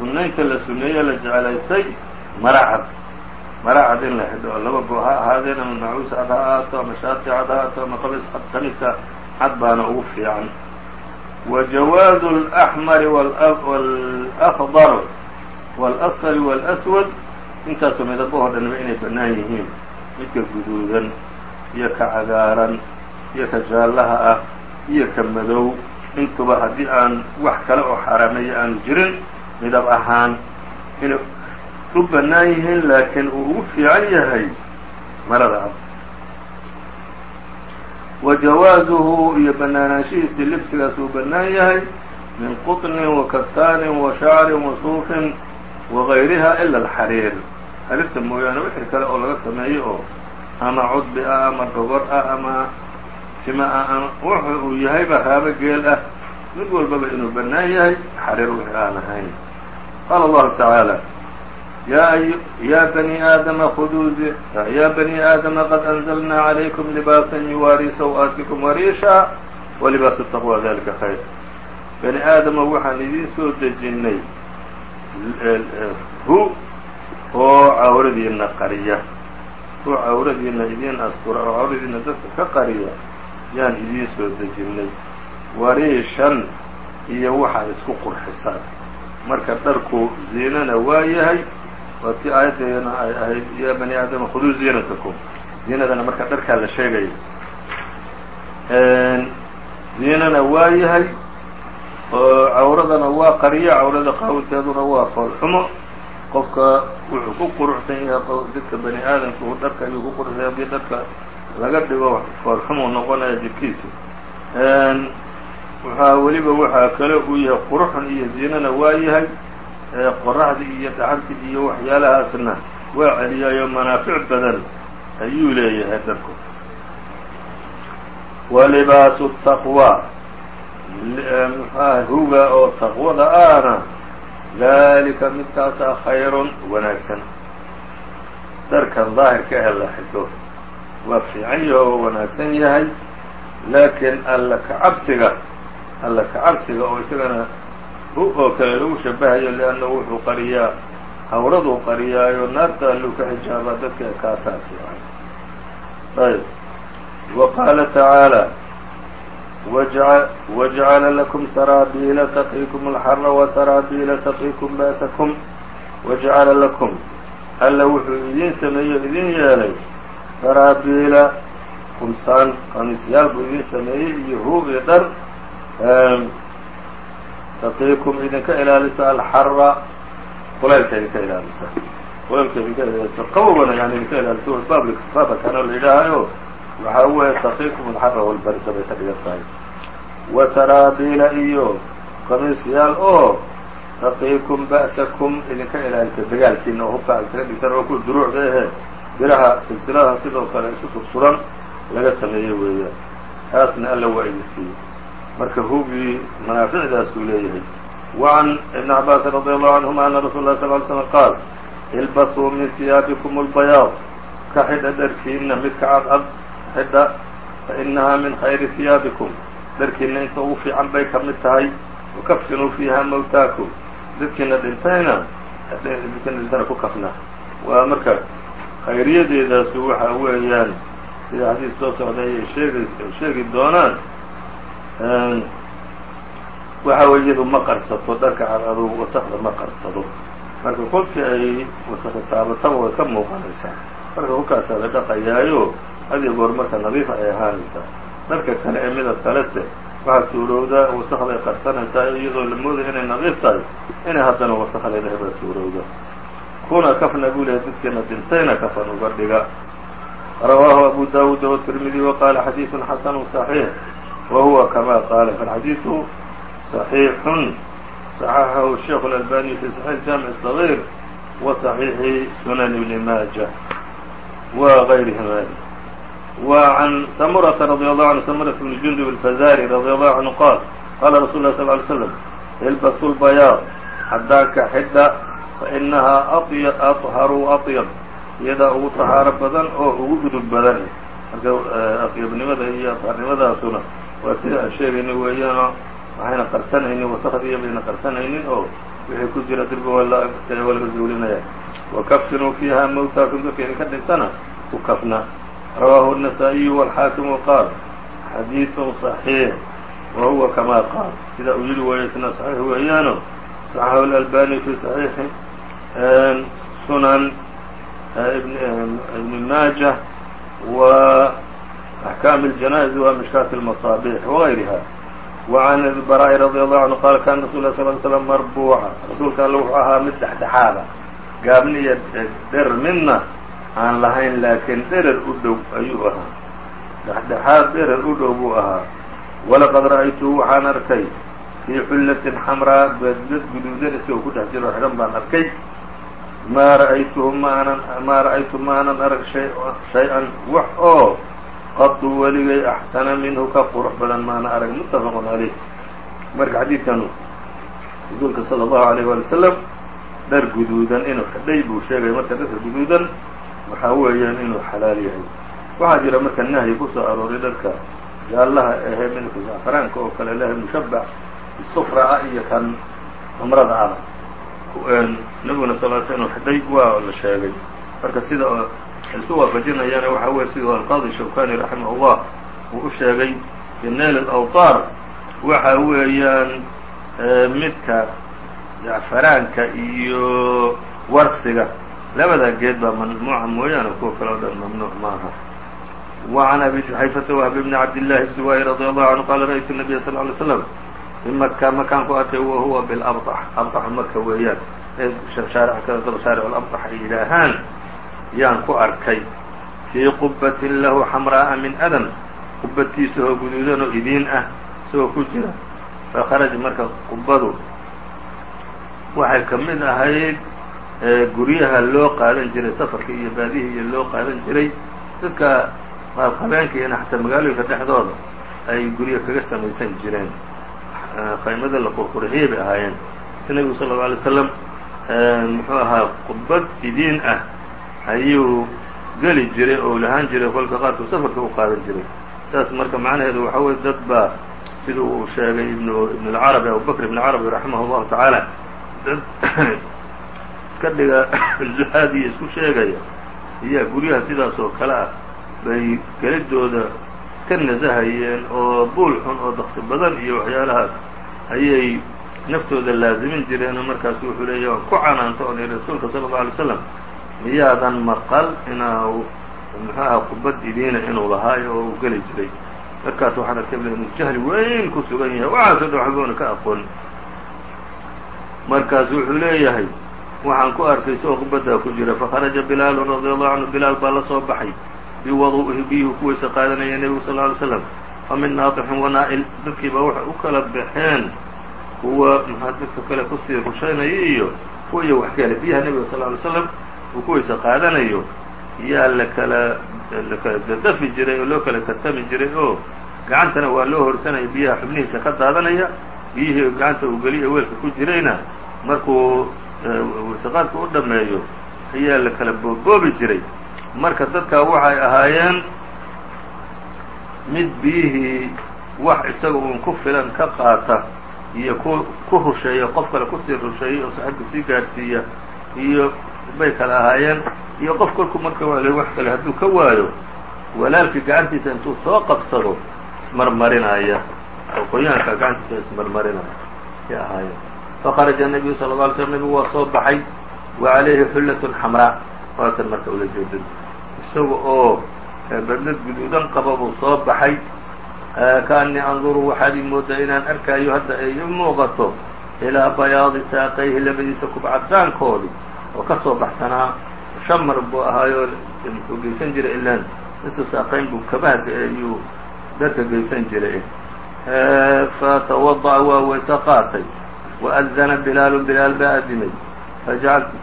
sunaynta la suneeye la jeclaystay mara cad mara cad in la xidho oo laba go ha ahaadeen ama macuus cad ha ahaato ama shaati cad ha ahaato ama qamis qamiska cad baana ugu fiican wa jawaazu اlaxmari wاlأkdar wاlasfar wاlaswad intaasoo midabahoo dhanba inay bannaan yihiin midka guduudan iyo ka cagaaran iyo ka jaallaha ah iyo ka madow intuba haddii aan wax kale oo xaaraameeya aanu jirin midab ahaan inay u bannaan yihiin laakiin uu ugu fiican yahay marada cad wa jawaazuhu iyo bannaanaanshihiisii libsigaas uu bannaan yahay min qطnin wa kaftaanin wa shacrin wa suufin wa gayriha ila alxariir. Xariirta mooyaane wixii kale oo laga sameeyo oo ama cudbi ah ama dhogor ah ama tima ah wuxu uu yahayba raabo geel ah. Mid walbaba inuu bannaan yahay xariir wixii aan ahayn qaala allahu tacaala ya bani aadama khuduu ya bani aadama qad anzalnaa calaykum libaasan yuwaarii saw-aatikum wariisha walibaasu taqwa dalika khayr bani aadama waxaan idiin soo dejinnay hu oo cawradiina qariya hu cawradiina idiin astura oo cawradiina dadka ka qariya yaan idiin soo dejinnay wariishan iyo waxaa isku qurxisaan marka dharku ziinana waa yahay waa tii aayaddeena ay ahayd yaa bani aadama khuduu ziinatakum. Ziinadana marka dharkaa la sheegayo ziinana waa yahay oo cawradana waa qariya cawrada qaawinteeduna waa foolxumo. Qofka wuxuu ku quruxsan yahay dadka bani aadamka uu dharka ayuu ku quruxsanya haddii dharka laga dhigo foolxumu noqonaya jirkiisa waxaa weliba waxaa kale uu yahay quruxun iyo ziinana waa yahay qoraxdii iyo dhaxantii iyo waxyaalahaasna waa celiyaayo manaafic badan ayuu leeyahay dharku wa libaasu taqwa mxuah huga oo taqwada ahna dalika midkaasaa khayrun wanaagsan. Dharkan daahirka ahe la xidho waa fiican yaho oo wanaagsan yahay laakiin alla kacabsiga alla kacabsiga oo isagana oo kale lagu shabahayo lianna wuxuu qariyaa hawraduu qariyaayo naarta alluu ka xijaabaa dadka kaasaa fiican. Ayb. Wa qaala tacaalى wajcala lakum saraabiila taqiikum alxara wasaraabiila taqiikum ba'sakum wajcala lakum. Alla wuxuu idiin sameeyo idin yeelay saraabiila qumsaan qamiisyaal buu idin sameeyey iyo huub iyo dhar taqiikum idinka ilaalisa alxara kulaylka idinka ilaalisa kulaylka idinka ilaalisa qabowgana yani idinka ilaalisa baabli baabakana la yidhaahayo waxaa weeye taqiikum alxara walbarda bay ka dhigan tahay. Wasaraabiila iyo qamiisyaal oo taqiikum ba'sakum idinka ilaalisa dagaalkiina oo hubka isaga dhigtan oo ku duruucda ahe biraha silsiladaha sidoo kale isu sursuran laga sameeyey weeyaan taasna alla waa idin siiyey marka hubi manaaficdaasuu leeyahay. Wacan ibn cabasi radi allahu canhuma ana rasul lah sal l slm qaal ilbasuu min hiyaabikum اlbayaad ka xidha dharkiinna midka cadcad xidha fainahaa min khayri hiyaabikum dharkiinna inta ugu fiican bay ka mid tahay wakaffinuu fiiha mawtaakum. Dadkiina dhintayna dadkiina dhintana ku kafna. Waa marka khayriyadeedaasu waxa weeyaan sida xadiis soo socda ayay sheegi sheegi doonaan waxa wey iyadu ma qarsato dharka cad adugu wasakda ma qarsado. Marka kolkii ay wasakda taabataba way ka muuqanaysaa. Marka kolkaasaa la dhaqayaayo hadiyo goor marka nadiifa ay ahaanaysaa dharka kale ee midab kalese waxaa suurowdaa wasakday qarsanaysaa iyadoo la mooday inay nadiif tahay inay haddana wasakleedahay baa suurowda. Kuna kafna buu lehay dadkeena dintayna kafan uga dhiga. Rawaahu abu daawuud watirmidi waqaala xadiiثun xasanu saxiix. wahuwa kama qaala faxadiiثu صaحيiح صaxaxahu الشheikh الألbاني في صحيح الجامع الصغير وصحيiح sunan بن maaجة وغayrihima وعن سمرة رضي الله عنه سمرة بن جندب الفزاري رضي الله عنه قال قال رsuل الله صلى اه عليه وسلم البسوا البياض xadaaka xidha faإnahaa أطهر وأطيب iyadaa ugu طahaaro badan oo ugu gudub badan marka aطyabnimada iyo aطharnimadaasuna waa sida aan sheegayna weeyaano waxayna qarsanaynin wasakdiiyo bayna qarsanaynin oo wixii ku jira dirba waa laga zuulinaya وkfinuu fiiha mawtaakum dadka idinka dhintana ku kafna rawaahu النasaaئiy والxaakim qaal xadiiث صaحيiح wahuwa kama qaal sida uu yihi weeye isna صaxiix weeyaano صaxaxu الأlbani fi صaxiixi sunan ibn maaجة وأحكام الجنائز ومشhكاة المصابيح وغayriha وعن البراء رضي الله عنه qال kان رsuل اه صل ل سلم مربوعa rasuulka all wuxuu ahaa mid dhexdhexaada gaabni iyo dherer midna aan lahayn laakiin dherer u dhow ayuu ahaa dhexdhexaad dherer u dhow buu ahaa walaqad ra'aytuhu waxaan arkay fii xullatin xamraa beedbed guduudan isagoo ku dhex jiro xidhan baan arkay maa ra'aytuhu maanan maa ra'aytu maanan arag shay-an wax oo qadu weligay axsana minhu ka qurux badan maana arag muttafaqun caleyh marka xadiidkanu rasuulka sala allahu alayh waali wasalam dhar guduudan inuu xidhay buu sheegay. Marka dharka guduudan waxaa weeyaan inuu xalaal yahay. Waxaa jira marka nahyi ku arooray dharka jaallaha ahee midabka zacfaraanka oo kale leh mushabac sufra ah iyo kan cumrada ah. Nabiguna sal l sl inuu xidhay waa la sheegay. Marka sida isu waafajinayaana waxaa weye siduu alqaadi shawkani raximah اllah uu u sheegay fi nail اlawطaar waxa weeyaan midka zacfaraanka iyo warsiga labada geed baa mamnuuca mooyaane kuwa kale o dhan mamnuuc maaha وعn أbي جuxayfةa وهb بn cabd للahi السuwاي رضي الله عanه qala rأytu النبya صلى اه عليه وسلم bmaka makaan ku arkay wahuwa bاlأbطح abطx maka weeyaan shaarc اlأbطx ay yidhaahaan yaan ku arkay fii qubaة lahu xamraaءa min adam qubadtiisa oo guduudan oo idiin ah isagoo ku jira. Fakharaja marka qubadu waxay ka mid ahayd guryaha loo qaadan jiray safarka iyo baadihii iyo loo qaadan jiray. Dadka qaabqabeenkiina xataa magaalooyinka dhexdooda ay guryo kaga samaysan jireen. Qaymada la qurqurxiyey bay ahaayeen. Marka nebigu sal lla alay slam muxuu ahaa qubad idiin ah ayuu geli jiray oo lahaan jiray kolka qaarkood safarka u qaadan jiray. Saas marka macnaheedu waxa weye dad baa siduu uu sheegay ibn carabi abubakr ibn carabi raximah اllahu tacaala. Dad iska dhiga zuhaadiya isku sheegaya iyaa guryaha sidaas oo kale ah bay gelidooda iska nasahayeen oo buul xun oo daqsi badan iyo waxyaalahaas ayay naftooda laazimin jireen. Markaasu wuxuu leeya waan ku canaanta on rasuulka sala اllau alay slam miyaadan maqal inaa muxuu aha qubad idiina inuu lahaayo oo uu geli jiray. Markaas waxaan arkay inuu jahli weyn ku sugan yahay. Waxaaso dhan waxba ka aqoon. Markaasu wuxuu leeyahay waxaan ku arkay isagoo qubaddaa ku jira. Fakharaja bilaalu radi allahu canhu bilaal baa la soo baxay. Biwadu'ihi biyuhu ku weyse qaadanaya nebigu sal ly slam fa min naadixin wanaa'il dadkiiba waxay u kala baxeen. Kuwa maxaa dadka kale ku sii rushaynaya iyo kuwa iyo wax kale biyaha nebiga sal ly slam uu ku weyse qaadanayo yaa lakala lakala dadafi jiray oo loo kala katami jiray oo gacantana waa loo horsanaya biyaha xubnihiisa ka daadanaya biyihii gacanta uu geliya weelka ku jirayna markuu weysaqaadka u dhammeeyo ayaa la kala booboobi jiray. Marka dadkaa waxay ahaayeen mid biyihii wax isaga uun ku filan ka qaata iyo ku ku rusheeya qof kale ku sii rusheeya oo saaxiibka sii gaadhsiiya iyo bay kala ahaayeen iyo qof kolku marka wax kale hadduu ka waayo walaalkii gacantiisa intuu soo qabsado ismarmarinaya. Oo qoyaanka gacantiisa ismarmarinaya. Ay ahaayeen. Faqaraja nabiyu sala la alay slam nabigu waa soo baxay wa calayhi xullatun xamraa waatan marka ula jeedin isaga oo badlad guduudan qaba buu soo baxay. Kaanii anduru waxaad ii moodaa inaan arkaayo hadda ay i muuqato ilaa bayaadi saaqayhi labadiisa kubcadaankoodii oo ka soo baxsanaa shamar buu ahaayo muxuu geysan jiray ilaan isu saaqayn buu kabaha ayuu dadka geysan jiray fatawada'a waa weyse qaatay waadana bilaalu bilaal baa adimay fajacaltu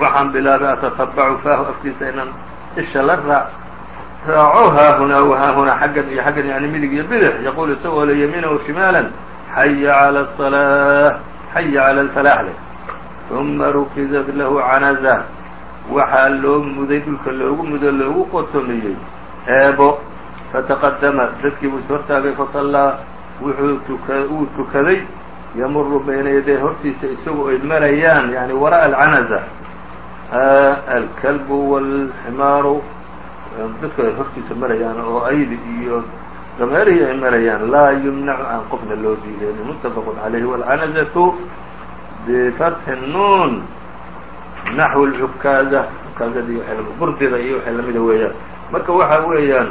waxaan bilaabay atatabacu faahu afkiisa inaan isha la raac raaco haahunaa wahaahunaa xaggan iyo xaggan yani midig iyo bidix yaquul isagoo le yamiina washimaaلا xaya calى الصalaaة xaya calى اlfalaax ثuma rukizat lahu canaza waxaa loo muday dhulka loogu mudo loogu qotomiyey eebo fataqadama dadkii buu is hortaagay fasallaa wuxuu tuka wuu tukaday yamuru bayna yaday hortiisa isagu ay marayaan yani wara'a alcanaza alkalbu waalximaaru dadku ay hortiisa marayaan oo aydi iyo dameerihii ay marayaan laa yumnacu aan qofna loo diideen muttafaqun calayhi waalcanazatu bifatxi nuun نحو cukaada ukaadadi burdida iyo waay lamida weeyaan marka waxa weeyaan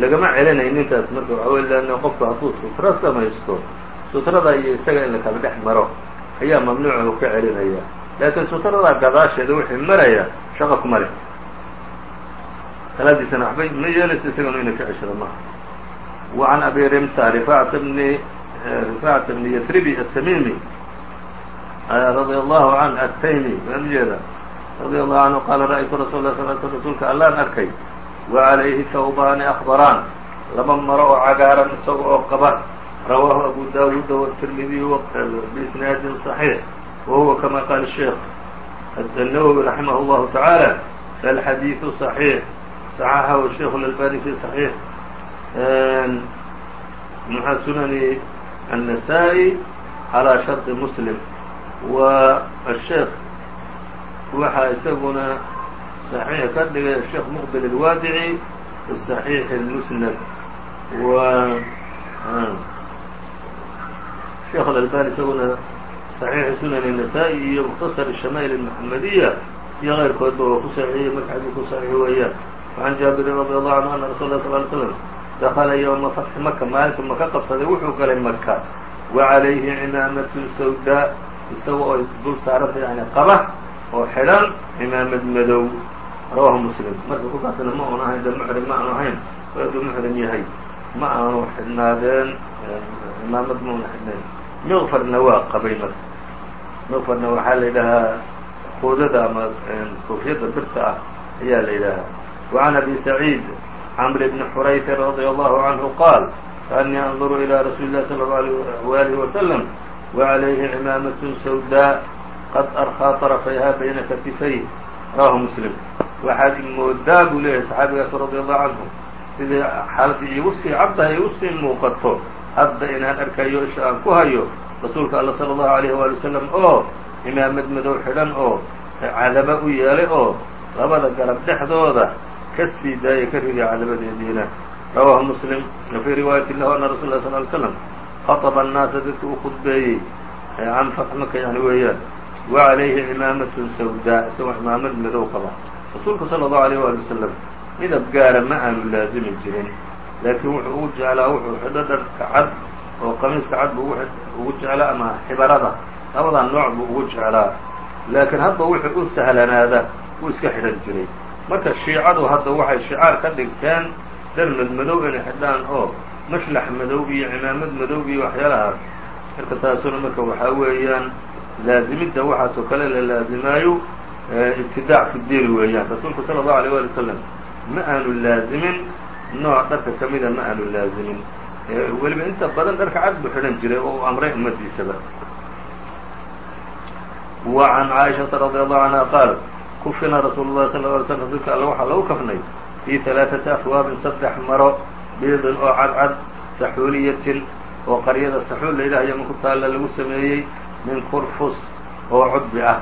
lagama celinay nintaas marka waaa qofku hadduu sutro samaysto sutrada iyo isaga in la kala dhex maro ayaa mamnuucahu ka celinaya laakiin sutradaa gadaasheeda wixii maraya shaqa ku mare salaadiisana waxbay ma yeelaysa isaganu inay ka ceshada maaha wa can abi rimta rifacata bni rifacata bni yatribi radي الlahu عanه الtaymi waan ujeeda radي الlahu عanهu qala ra'ytu rasul ه sl sl rasuulka allaan arkay وعalayhi thawbaani أkضraan laba maro oo cagaaran isaga oo qaba rawaahu abu dawuud والتirmidiy بisnaadi صaحيiح وhuwa kama qaal الشheekh النawwي raximah الlahu taعaalى فالxadiiثu صaحيiح صaxaxahu الشheikh الألbاني في صaحيiح mxaa sunani النسائي عalى شharط mسلم و الشheekh waxaa isaguna صaحيiح ka dhigay الشheekh مqبل الwاdعي في صaحيiح المسند و شheekh الألباني isaguna صaحيiح sunan النسائي iyo مkhتصر الشhamائل المحمدية iyo غeyrkoodba waa ku صaحيحiyey mrxadii ku صaحيح weeyaan وعن jaaبirin رضي الله عنه أن رsuل الله صل ل سلم dakla ywma fatxi maka maalinta maka qabsaday wuxuu galay maka wacalayhi cimaamatu sawdaa isaga oo dul saaranta yani qaba oo xidhan cimaamad madow rawahu muslim marka kolkaasna ma oon ahayn de muxrim ma aanu ahayn o hadduu muxrim yahay ma aanu xidhnaadeen cimaamad ma una xidhnayn miqfarna waa qabay marka miqfarna waxaa la yidhahaa koodada ama koofiyadda birta ah ayaa la yidhaahaa وعn abi سعيid cمr بن xrayf رضي الله عنه qاal كأنii أنظر إلى رsuuل الlah صلى الله عليه وآله وسلم وعليه عماaمة سوداء qad أrخىa طرفyha byna ktifayh rawahu mسلم waxaad moodaa buu leeyahay صxaabigaas رadي الله عanه sidii xaaladii igu sii cabdaha igu sii muuqato hadda inaan arkayo isha aan ku hayo rasuulka alla slى الlaهu عalيه وaلي وسلم oo cimaamad madow xidhan oo calamo u yeelay oo labada garab dhexdooda ka sii daayay ka riday calabadeediina rawaahu muslim wafii riwaayati lahu ana rasul lah sl ly slam khaطba الnaasa dadka u khudbeeyey can fatx maka yani weeyaan wa calayhi cimaamatun sawdaa isagoo cimaamad madow qaba rasuulku salى الlahu عalيه wali wasalam midab gaara ma aanu laazimi jirin laakiin wuxuu ugu jeclaa wuxuu xidho dharka cad oo qamiiska cad buu ugu jeclaa ama xibarada labadaa nooc buu ugu jeclaa laakiin hadba wuxuu u sahlanaada wuu iska xidhan jiray marka shiicadu hadda waxay shicaar ka dhigteen dhar madmadow inay xidhaan oo mashlax madow iyo cimaamad madow iyo waxyaalahaas. Marka taasuna marka waxaa weeyaan laazimidda waxaasoo kale la laazimaayo ibtidaac fi diini weeyaan. Rasuulku sala allahu alay wali wasalam ma aanu laazimin. Nooc dharka ka mida ma aanu laazimin. Weliba inta badan dharka cad buu xidhan jiray oo u amray ummadiisaba. Wa can caaishata radi allahu canha qaalat kufina rasuulu llahi sala ly slm rasuulka alla waxaa lagu kafnay fii alaaثati afwaabin saddex maro biidin oo cadcad saxuuliyatin oo qaryada saxuul la yidhaha yaman ku taalla lagu sameeyey min kurfus oo cudbi ah.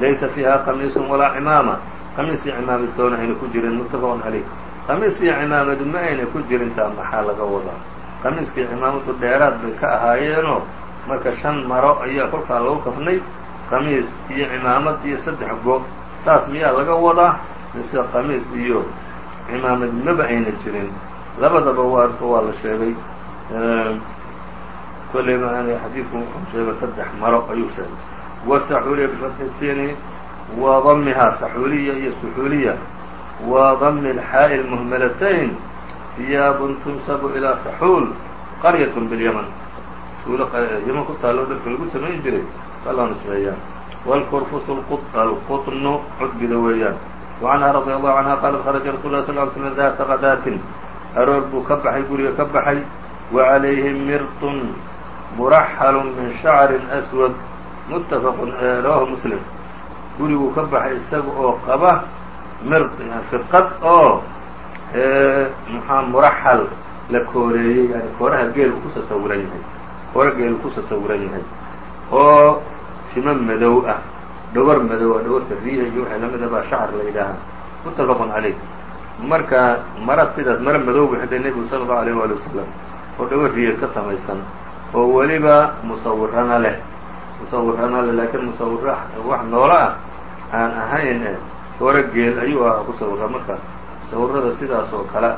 Laysa fiiha qamiisun walaa cimaama. Qamiis iyo cimaamatoona ayna ku jirin muttafaqun caleyh qamiis iyo cimaamadu ma ayna ku jirintaa maxaa laga wadaa? Qamiiskii cimaamadu dheeraad bay ka ahaayeenoo marka shan maro ayaa kolkaa lagu kafnay qamiis iyo cimaamad iyo saddex go saas miyaa laga wadaa? Mise qamiis iyo cimaamad maba ayna jirin labadaba waa la sheegay. Kolley maana xadiidku wuxuu sheegay saddex maro ayuu sheegay. Wasaxuuliya bifatxi siini wa damihaa saxuuliya iyo suxuuliya. Wa dami alxaa'i lmuhmalatayn siyaabun tunsabu ilaa saxuul qaryatun bilyaman suulo yaman ku taallo dharka lagu samayn jiray kaloo nisbeeyaan waalkurfusu alqutnu cudbiga weeyaan. Wa canha radi allahu canha qaala kharaja rasul sal l slm data qadaatin aroor buu ka baxay guriga ka baxay. Wa calayhi mirtun muraxalun min shacrin aswad muttafaqun eh, rawahu muslim. Guriguu ka baxay isaga oo qaba mirt yani firqad oo eh, maxaa muraxal la kooreeyey. Yani kooraha geelu ku sasawiran yahay koora geelu ku sasawiran yahay. Oo sima madow ah dhogor madow ah dhogorta riiha iyo waxay la mid abaa ah shacar la yidhaahaa. Muttafaqun calayh marka mara sidaas maro madow bu xidhay nebigu sala allahu alayh waali wasalam oo riya ka samaysan oo weliba musawirana leh. Musawirana leh laakiin musawiro wax noolo ah aan ahayn e koora geel ayuu ahaa ku sawira marka musawirada sidaas oo kale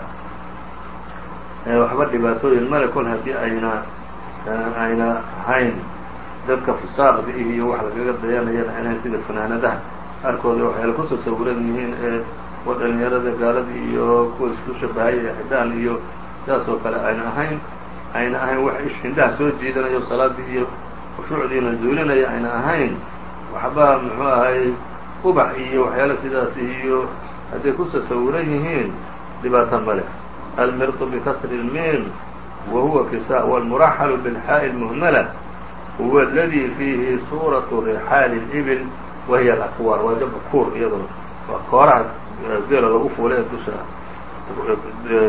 waxba dhibaatooyin male kol haddii ayna ayna ahayn. Dadka fusaaqda iyo wax lagaga dayanayana inayn sida fanaanadaha qaarkooda waxayla ku soo sawiran yihiin ee kuwa dhalinyarada gaalada iyo kuwa isku shabahaya ee xidhaan iyo sidaas oo kale ayna ahayn ayna ahayn wax ish indhaha soo jiidanayo salaadii iyo khushuucdiina zuulinaya ayna ahayn waxba muxuu ahay ubax iyo waxyaala sidaas iyo hadday ku tasawiran yihiin dhibaato ma leh almirtu bikasri اlmiim wa huwa kisa wاlmuraxalu bilxaaءi اlmuhmala huwa اladii fiihi suuraةu rixaali اlbil wahiy alakwaar waa jaba kuur iyaduna waa kooraha geela lagu fuula ee dusha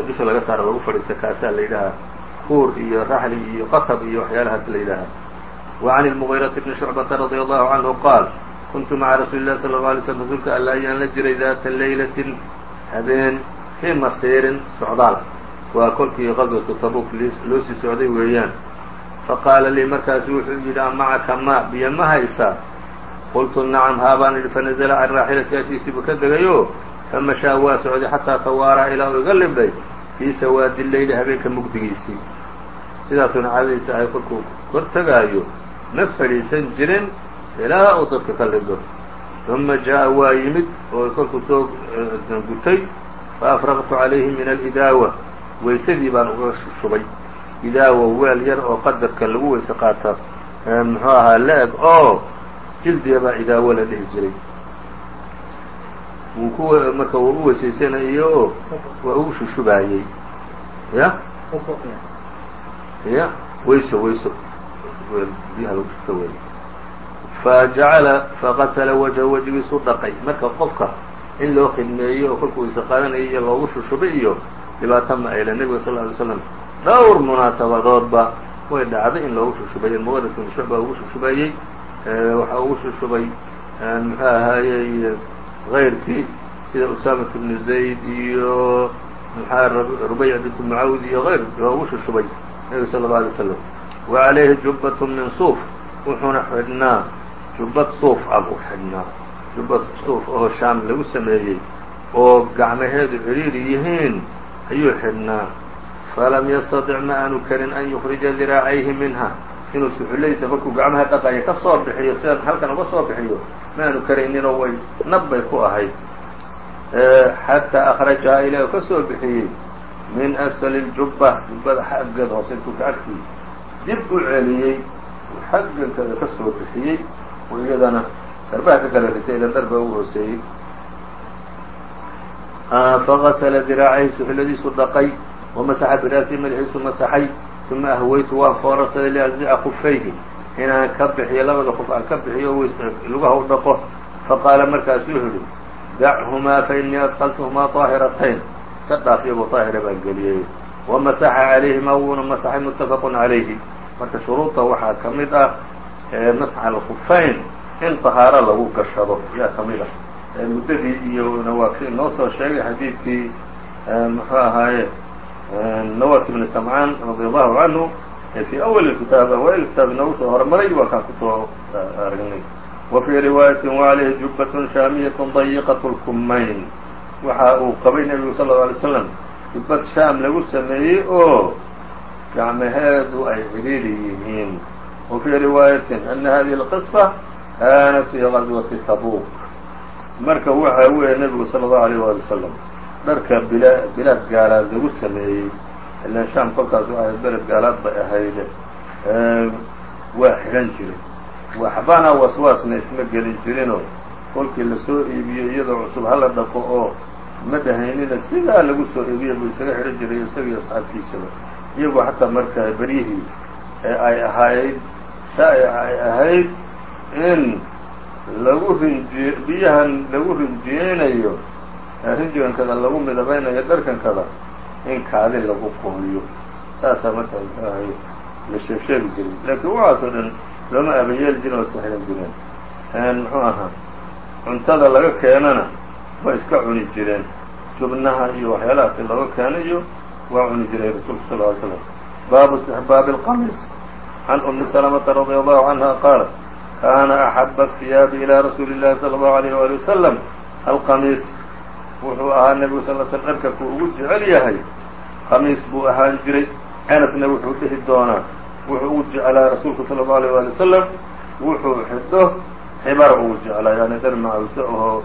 dusha laga saara lagu fadhiista kaasaa la yidhahaa kuur iyo raxli iyo qatab iyo waxyaalahaas la yidhaahaa وعn المغيرة بن شعبة رضي الله عنه qاaل كنت mعa رasuuل الlah صلى الله عليه وسلم rasuulka alla ayaan la jiray ذات لeyلة habeen fii masiirin socdaal waa kolkii qaswatu tabuk loo sii socday weeyaan faqaala lii markaasu wuxuu yidhi amacaka ma biyo ma haysaa qultu nacam haabaan idhi fanazla can raaxilati ashiisiibu ka degayo famashaa waa socday xataa tawaaraa ilaa u iga libdhay fii sawaadi leyli habeenka mugdigiisii sidaasuna caadadiisa ahay kolkuu kor tegaayo ma fadhiisan jirin ilaa uu dadka ka libdho ثuma jaaءa waa yimid oo kolkuu soo gutay faafraqtu calayhi min alidaawa weysadii baan uga shubay idaawa weel yar oo qadarka lagu weyse qaata muxuu ahaa la-eg oo jildiga baa idaawo la dhihi jiray wuu marka wuu u weysaysanayo waa ugu shushubaayey. Ya? Ya? Weyso weyso. Biyaha lagu shubto wey fajacala faqasla wajha wejigiisu dhaqay. Marka qofka in loo khidmeeyo oo kolkuu isa qaadanayo iyo loogu shushubay iyo dhibaato ma ayla. Nebiga sal ly slam dhowr munaasabadoodba way dhacday in loogu shushubayay muqadas bn shucba ugu shushubayey waxaa ugu shushubay muxuu ahaayey غayrkii sida usamat bnu zayd iyo mxaa rubayc bint mucawid iyo غayr waa ugu shushubay nebiga sal اlه alay slam wa عalayhi jubat min suuf wuxuuna xidhnaa jubbad suuf ah buu xidhnaa jubbad suuf oo shaam lagu sameeyey oo gacmaheedu cidhiiri yihiin ayuu xidhnaa falam yastaطic ma aanu karin an yukrija diraacayhi minha inuu suxulaysa markuu gacmaha dhaqaya ka soo bixiyo sidan halkan uga soo bixiyo ma aanu karayninoo way nab bay ku ahayd. Xataa akrajahaa ilaah ka soo bixiyey min asfali اljubba jubbada xaggeed hoose intuu kacagtii dib u celiyey xaggankeeda ka soo bixiyey oo iyadana garbaha ka kala ritay ila dharba ugu hooseeyey. Fagasla diraacahi suxuladiisu dhaqay wamasaxa biraasi madaxiisu masaxay uma ahwaytu waan foorarsaday lianzica kufayhi inaan ka bixiyo labada kuf aan ka bixiyo lugaha u dhaqo faqaala markaasuu yihi dachumaa fainii adkaltuhumaa طaahiratayn iska dhaaf iyagoo طaahira baan geliyey wamasaxa calayhimaa wuuna masaxay mutafaq calayhi marka shuruudda waxaa ka mid ah masxa alkufayn in طahaaro lagu gashado yaa ka mid ah muddadii iyona waa ki noo soo sheegay xadiidkii muxuu ahaaye nawas ibn samcaan radi allahu canhu ee fii awali kitaab awal kitaab inoogu soo hormaray waa kaan ku soo ah, aragnay wa fii riwaayati wacalayhi jubbatun shaamiyatun dayiqat lkumayn waxa uu qabay nebigu sal lla alay slam jubbad shaam lagu sameeyey oo gacmaheedu ay cidhiidhi yihiin. Wa fii riwaayatin ana hadihi alqisa kaanat fii gaswati tabuuk. Marka waxa weeye nebigu sala allahu alayh waali wasalam dharka bila bilaad gaalaad lagu sameeyey ilan shaam kolkaas waxay beled gaalaad bay ahayde waa xidhan jiray. Waxbana waswaasna isma gelin jirinoo kolkii la soo iibiyo iyadoo cusub hala dhaqo oo ma dhahaynina sidaa lagu soo iibiya buu isaga xidhan jiray isagiyo asxaabtiisaba. Iyagoo xataa marka beryihii ee ay ahayd shaa'ica ay ahayd in lagu rinji biyahan lagu rinjiyeynayo rinjigankada lagu midabeynayo dharkankada in kaadi lagu qooyo saasaa marka muxuu ahay la sheeg sheegi jiray laakiin waxaasoo dhan looma abayeeli jirin oo iska xidhan jireen muxuu ahaa cuntada laga keenana way iska cuni jireen jubnaha iyo waxyaalahaasi looga keenayo waa cuni jiray rasuulku sal ly slam baabu istixbaabi اlqamiis can umi salamata radi allahu canha qaalat kaana axaba اhiyaabi ilى rasuuli اllahi salى اllahu alayh wali wasalam alqamiis wuxuu ahaa nebigu sal sl dharka kuu ugu jecel yahay. Khamiis buu ahaan jiray. Anasna wuxuu dhihi doonaa. Wuxuu ugu jeclaa rasuulku sala allau alيyه wali wasalam. Wuxuu xidho xibara ugu jeclaa. Yani dhar macawse oo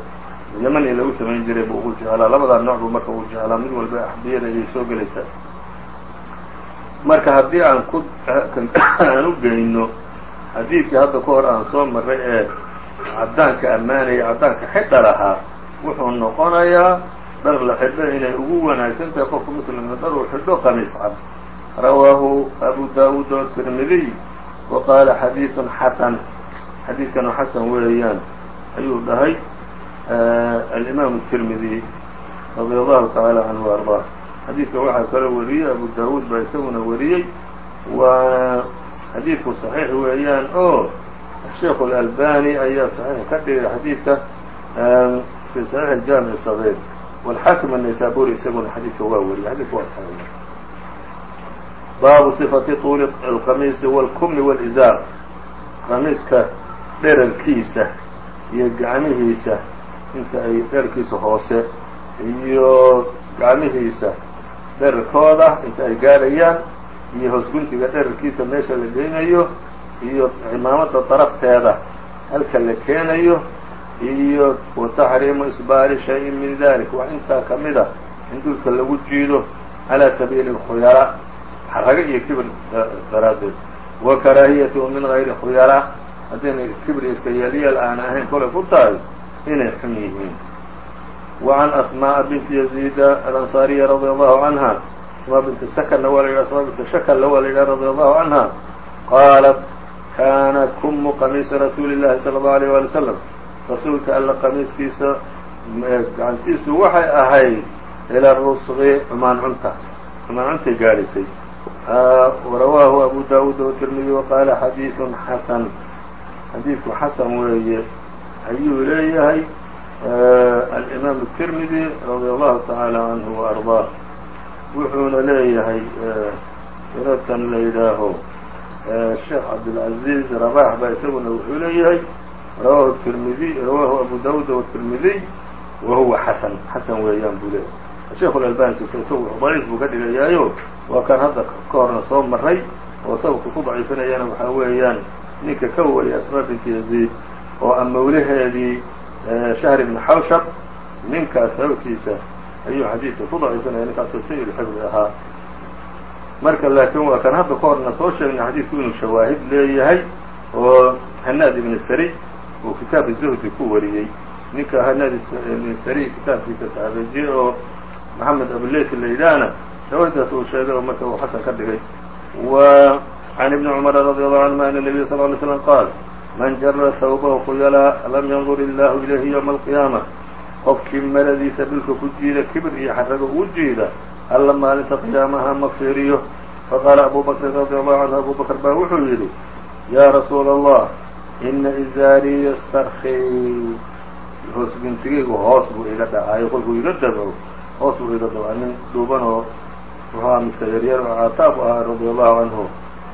yamani lagu samayn jiray buu ugu jeclaa. Labadaa nooc buu marka ugu jeclaa. Mid walba axbiyada ayay soo gelaysaa. Marka haddii aan ku aan u geyno xadiidkii hadda ka hor aan soo marray ee caddaanka ammaanaya caddaanka xidha lahaa wuxuu noqonayaa dhar la xidho inay ugu wanaagsan tahay qofka muslimka dhar uu xidho qamiis cad rawaahu abu daawuud oo tirmidiy wa qaala xadiiثun xasan xadiidkanu xasan weeyaan ayuu dhahay alimaam الtirmidi radi allahu taعaalى canhu arضaa xadiidka waxaa kaloo wariyey abu daawuud baa isaguna wariyey waana xadiidku صaxiix weeyaan oo sheikh اlalbani ayaa صaxiix ka dhigay xadiidka fi صaxiix اjaamiع الصغيr wاlxaakim الnaysaburi isaguna xadiidka waa wariyey xadidka waa صaxiix baabu صifati طuuli اlqamiisi wاlkumi wاlizaar qamiiska dherarkiisa iyo gacmihiisa inta ay dherarkiisa hoose iyo gacmihiisa dherarkooda inta ay gaarayaan iyo hoosguntiga dherarkiisa meesha la geynayo iyo cimaamada darafteeda halka la keenayo iyo wataxriimu isbaari shay-in min dalik wax intaa ka mid a in dhulka lagu jiido calى sabiili اkhuyala xarago iyo kibir daraaddeed wa karaahiyatu min gayri khuyala haddayna kibri iska yeelyeel aan ahayn kolay ku tahay inay xun yihiin wa can asmaaءa binti yaziida alansaariya radia allahu canha asmaa binti sakanna waa la yidhaha asmaa binti shakanna waa la yidhaha radia allahu canha qaalat kaana kumu qamiisa rasuuli llahi sala allahu alayh wali wasalam rasuulka alla qamiiskiisa gacantiisu waxay ahayd ila rusqi cumaan cunta cumaan cuntay gaadhisay rawaahu abu daawuud watirmidi waqaala xadiiثun xasan xadiidku xasan weeye ayuu leeyahay alimaam الtirmidi radia allahu tacaala canhu وarضaah wuxuuna leeyahay iratan la yidhaaho sheekh cabdilcaziz rabax baa isaguna wuxuu leeyahay rawahu tirmidi rawaahu abu daawuud wtirmidiy wa huwa xasan xasan weeyaan buu leeyahy sheikhu lalbani sifeto daciif buu ka dhigayaayo waa kan hadda ka horna soo maray oo sababka ku daciifinayana waxaa weeyaan ninka ka wariyay asmaa binti yaziid oo a mawlaheedii shahr ibni xawshab ninkaas sababkiisa ayuu xadiidka ku daciifinaya ninkaasoo sayi-ulxifdi ahaa marka laakiin waa kan hadda ka horna soo sheegnay xadiidku inuu shawaahid leeyahay oo hanaad ibni sari uu kitaab zuhdi ku wariyey. Ninka hanaad ibni sari kitaabkiisa taxabeejiyey oo maxamed abuleyt la yidhaahna shawaahiddaas uu sheegay oo marka uu xasan ka dhigay. Wa can ibni cumara radi allahu canhuma ana nabiya sal ly slam qaal man jara hawbahu khuyalaa lam yandur illahu ilayhi ywma alqiyaama qofkii maradiisa dhulka ku jiida kibir iyo xarago ugu jiida alla maalinta qiyaamaha ma fiiriyo. Faqaala abu bakrin radi allahu canhu abu bakr baa wuxuu yidhi yaa rasuula allah ina izaarii yastarkii hoos guntigaygu hoos buu iga dhacaayo kolkuu iga dabo hoos buu iga dabaa nin dhuuban oo wuxuuhaa miska yaryar oo caataab ahaa radia allahu canhu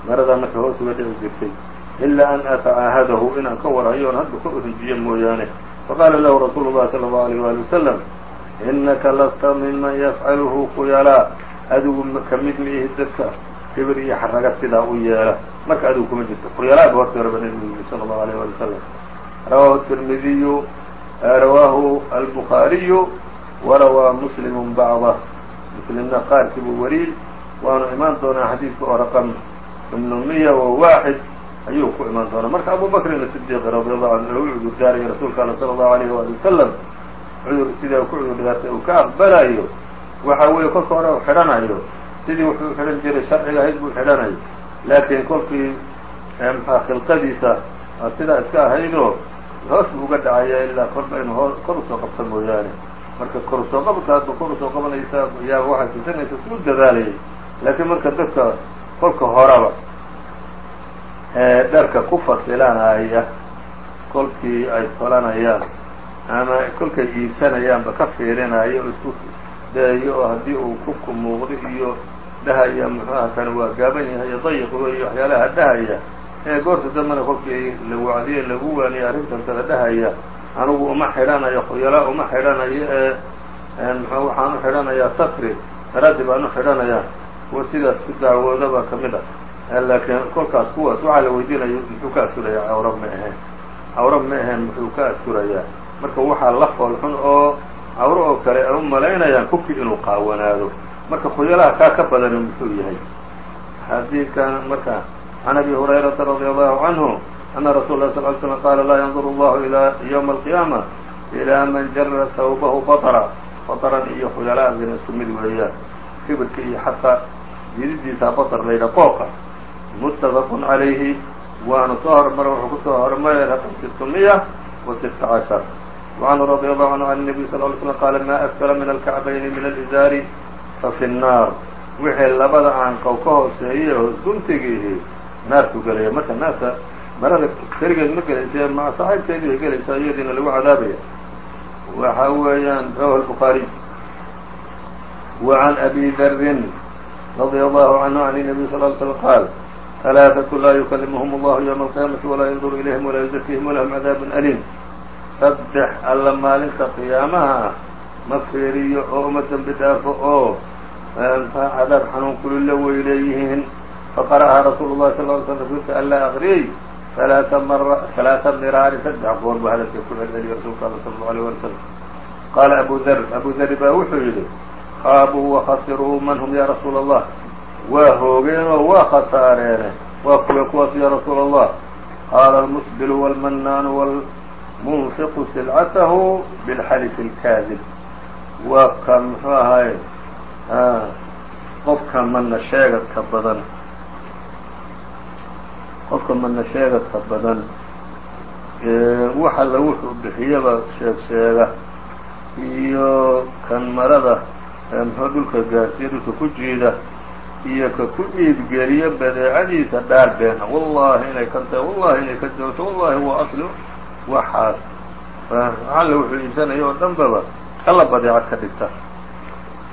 maradaa marka hoos uga dhici jirtay ilaa an atacaahadahu inaan ka warhayo oon hadba ka uhinjiyo mooyaane faqaala lahu rasuulu llahi sala allahu alayh waali wasalam inaka lasta miman yafcaluhu khuyalaa adigu ka mid dadka kibir iyo xaraga sidaa u yeela marka adigu kuma jirto. Khuyalaa ba horta horeba nebigu yidhi sala allahu alayh waali wasalam rawaahu tirmidiyu rawaahu albukhaariyu warawaa muslimu bacdah muslimna qaarkii buu wariyey waanu imaan doonaa xadiidka oo raqam ibnu miya wa waaxid ayuu ku imaan doonaa. Marka abu bakrin asidiiq radi allahu canhu u cudur daaraya rasuulka alla sala allahu alayh waali wasalam cudur sidaa ku cudur daartay uu ka aqbalayo waxa weeye kolka hore u xidhanayo. Sidii wuxuu xidhan jiray sharciga ahayd buu xidhanayo laakiin kolkii mxua khilqadiisa sidaa iska ahaydoo hoos buu uga dhacaya ilaa korba inuu hoo kor u soo qabto mooyaane. Marka kor u soo qabadka hadba kor u soo qabanaysa yaa waxay tusinaysa suu dadaalayay laakiin marka dadka kolka horeba dharka ku fasilanaya kolkii ay tolanayaan ama kolkay iibsanayaanba ka fiirinayo o isku dayayo oo haddii uu kubku muuqdo iyo dhahaya muxuuha kan waa gaaban yahay iyo dayiq iyo waxyaalaha dhahaya. Ee goorta dambena kolkii la wacdiye lagu waaniyo arrintan kada dhahaya anugu uma xidhanayo khuyalaa uma xidhanayo ee mxu waxaan u xidhanayaa safri daraaddi baan u xidhanayaa kuwa sidaas ku dacwooda baa ka mid ah. Laakiin kolkaas kuwaas waxaa la weydiinayo muxuu ka adfurayaa cawra ma ahayn cawra ma ahayn muxuu ka adfurayaa marka waxaa la fool xun oo cawro oo kale ay u malaynayaan kubkii inuu qaawanaado marka khuyalaha kaa ka badani muxuu yahay xadiidkan marka can abi hurayrata radi allahu canhu ana rasuul lah sal l slm qaala laa yandur allahu ilaa ywma alqiyaama ilaa man jara hawbahu baطra baطran iyo khuyalaadina isku mid weeyaan kibirka iyo xataa jididiisa baطr layidha qooqa mutafaqun calayhi waanu soo hormara wuxuu kusoo hormaray raqam sitmiya wa sita cashar وعنه رضي الله عنه عن النبي صلى اه عليه وسلم قال ما أسفل من الكعبين من الإزاar ففي الناar wixii labada aanqow ka hooseeyey hoos guntigiihi naarku gelaya marka naarta marada keligeed ma gelaysa ma saaxiibkeedii bay gelaysaa iyadiina lagu cadaabaya waxa weeyaan rawaه البخاaري وعن أbي ذر رضي الله عنه عن النبي صلى اه عليه وسلم قال ثلاثة لا يكلمهم الله يوم القيامة ولا ينظر إليهم ولا يزكيهم ولهم عذاب أليم saddex alla maalinta qiyaamaha ma feeriyo oo uma dembi dhaafo oo cadaab xanuun kulilla way leeyihiin faqara'aha rasuulu llahi sal ly slm rasuulka alla aqriyey alaaa mara halaaa miraari saddex goor buu hadalka ku celceliyey rasuulka alla sala allau alيyه wala slam qaala abu dar abu dari baa wuxuu yidhi qaabuu wakasiruu man hum ya rasuula allah waa hoogeenoo waa khasaareene waa kuwe kuwaas ya rasuula allah qaala almusbilu wاlmanaanu munfiqu silcatahu bilxalif اlkaadib waa ka muxuu ahaye qofka mana sheegadka badan. Qofka mana sheegadka badan. Wax alla wuxuu bixiyaba sheeg sheega iyo kan marada muxuu dhulka gaarsiiya dhulka ku jiida iyo ka ku iibgeliyo badeecadiisa dhaar beena wallahi inay kan tahay wallahi inay ka joogto wallahi waa asli waxaas. Alle wuxuu iibsanaya oo dhan baba alla badeecad ka dhigta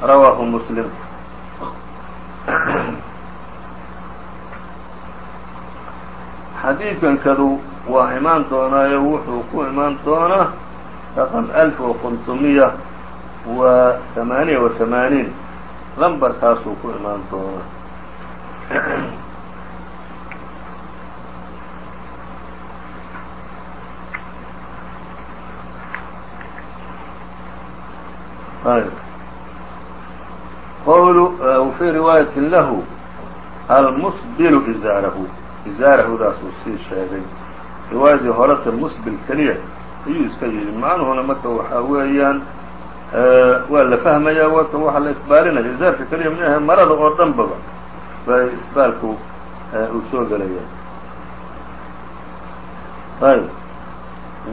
rawaahu muslim. Xadiidkankadu waa imaan doonaayo wuxuu ku imaan doonaa raqam alf wa khumsumiya wa amaaniya wa amaaniin lambarkaasuu ku imaan doonaa ayb qowlu fii riwaayati lahu almusbilu izaarahu izaarahudaas uu sii sheegay riwaayadii horese musbil keliya ayuu iska yidhi macnuhuna marka waxaa weeyaan waa la fahmayaa waka waxa la isbaalinaya izaarka keliya maahe marada oo dhan baba ba isbaalku uu soo gelaya ayb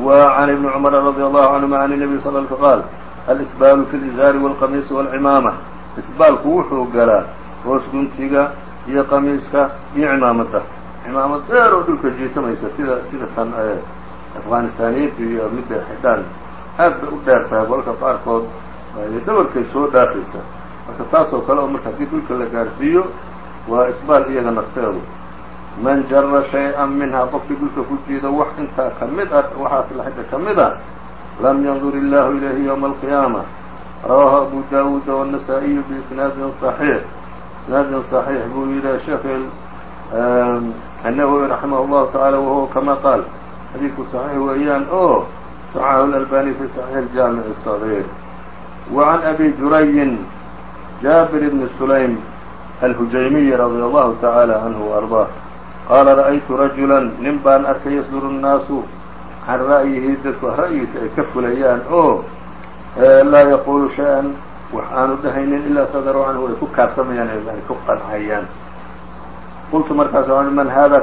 wa can ibni cumara radi allahu canhuma an nabiy sal l qaal alsbaalu fi lizaari wاlqamiisi wاlcimaama isbaalku wuxuu galaa hoos guntiga iyo qamiiska iyo cimaamadda cimaamad dheer oo dhulka jiitamaysa sida sida tan afghanistaaniyiinta iyo midda xidhaan aad bay u dheer tahay golka qaarkood dhabarkay soo dhaafaysa. Marka taasoo kale oo marka haddii dhulka la gaarsiiyo waa isbaal iyaga nafteedu. Man jara shay-an minhaa qofkii dhulka ku jiida wax intaa ka mid ah waxaas laxidda ka mid ah lam yandur illaahu ilayhi ywma alqiyaama rawaahu abu daawuuda wالnasaa-iyu biisnaadin صaxiix isnaadin صaxiix buu yidhi sheekh الnawowi raximah اllahu taعala wahuwa kama qaal xadiidku صaxiix weeyaan oo صaxaxu اlalbani fi صaxiix اjaamiع الصغيir وعan abi jurayin jaabir bni sulaym alhujaymiyi radي allahu taعaalى canhu وarضاه qaala ra'aytu rajula nin baan arkay yasduru الnaasu can ra'yihi dadku ra'yigiisa ay ka fulayaan oo laa yaqulu shay-an wax aanu dhahaynin ilaa sadaruu canhu ay ku kaabsamayaan ay ku qancayaan qultu markaas man hada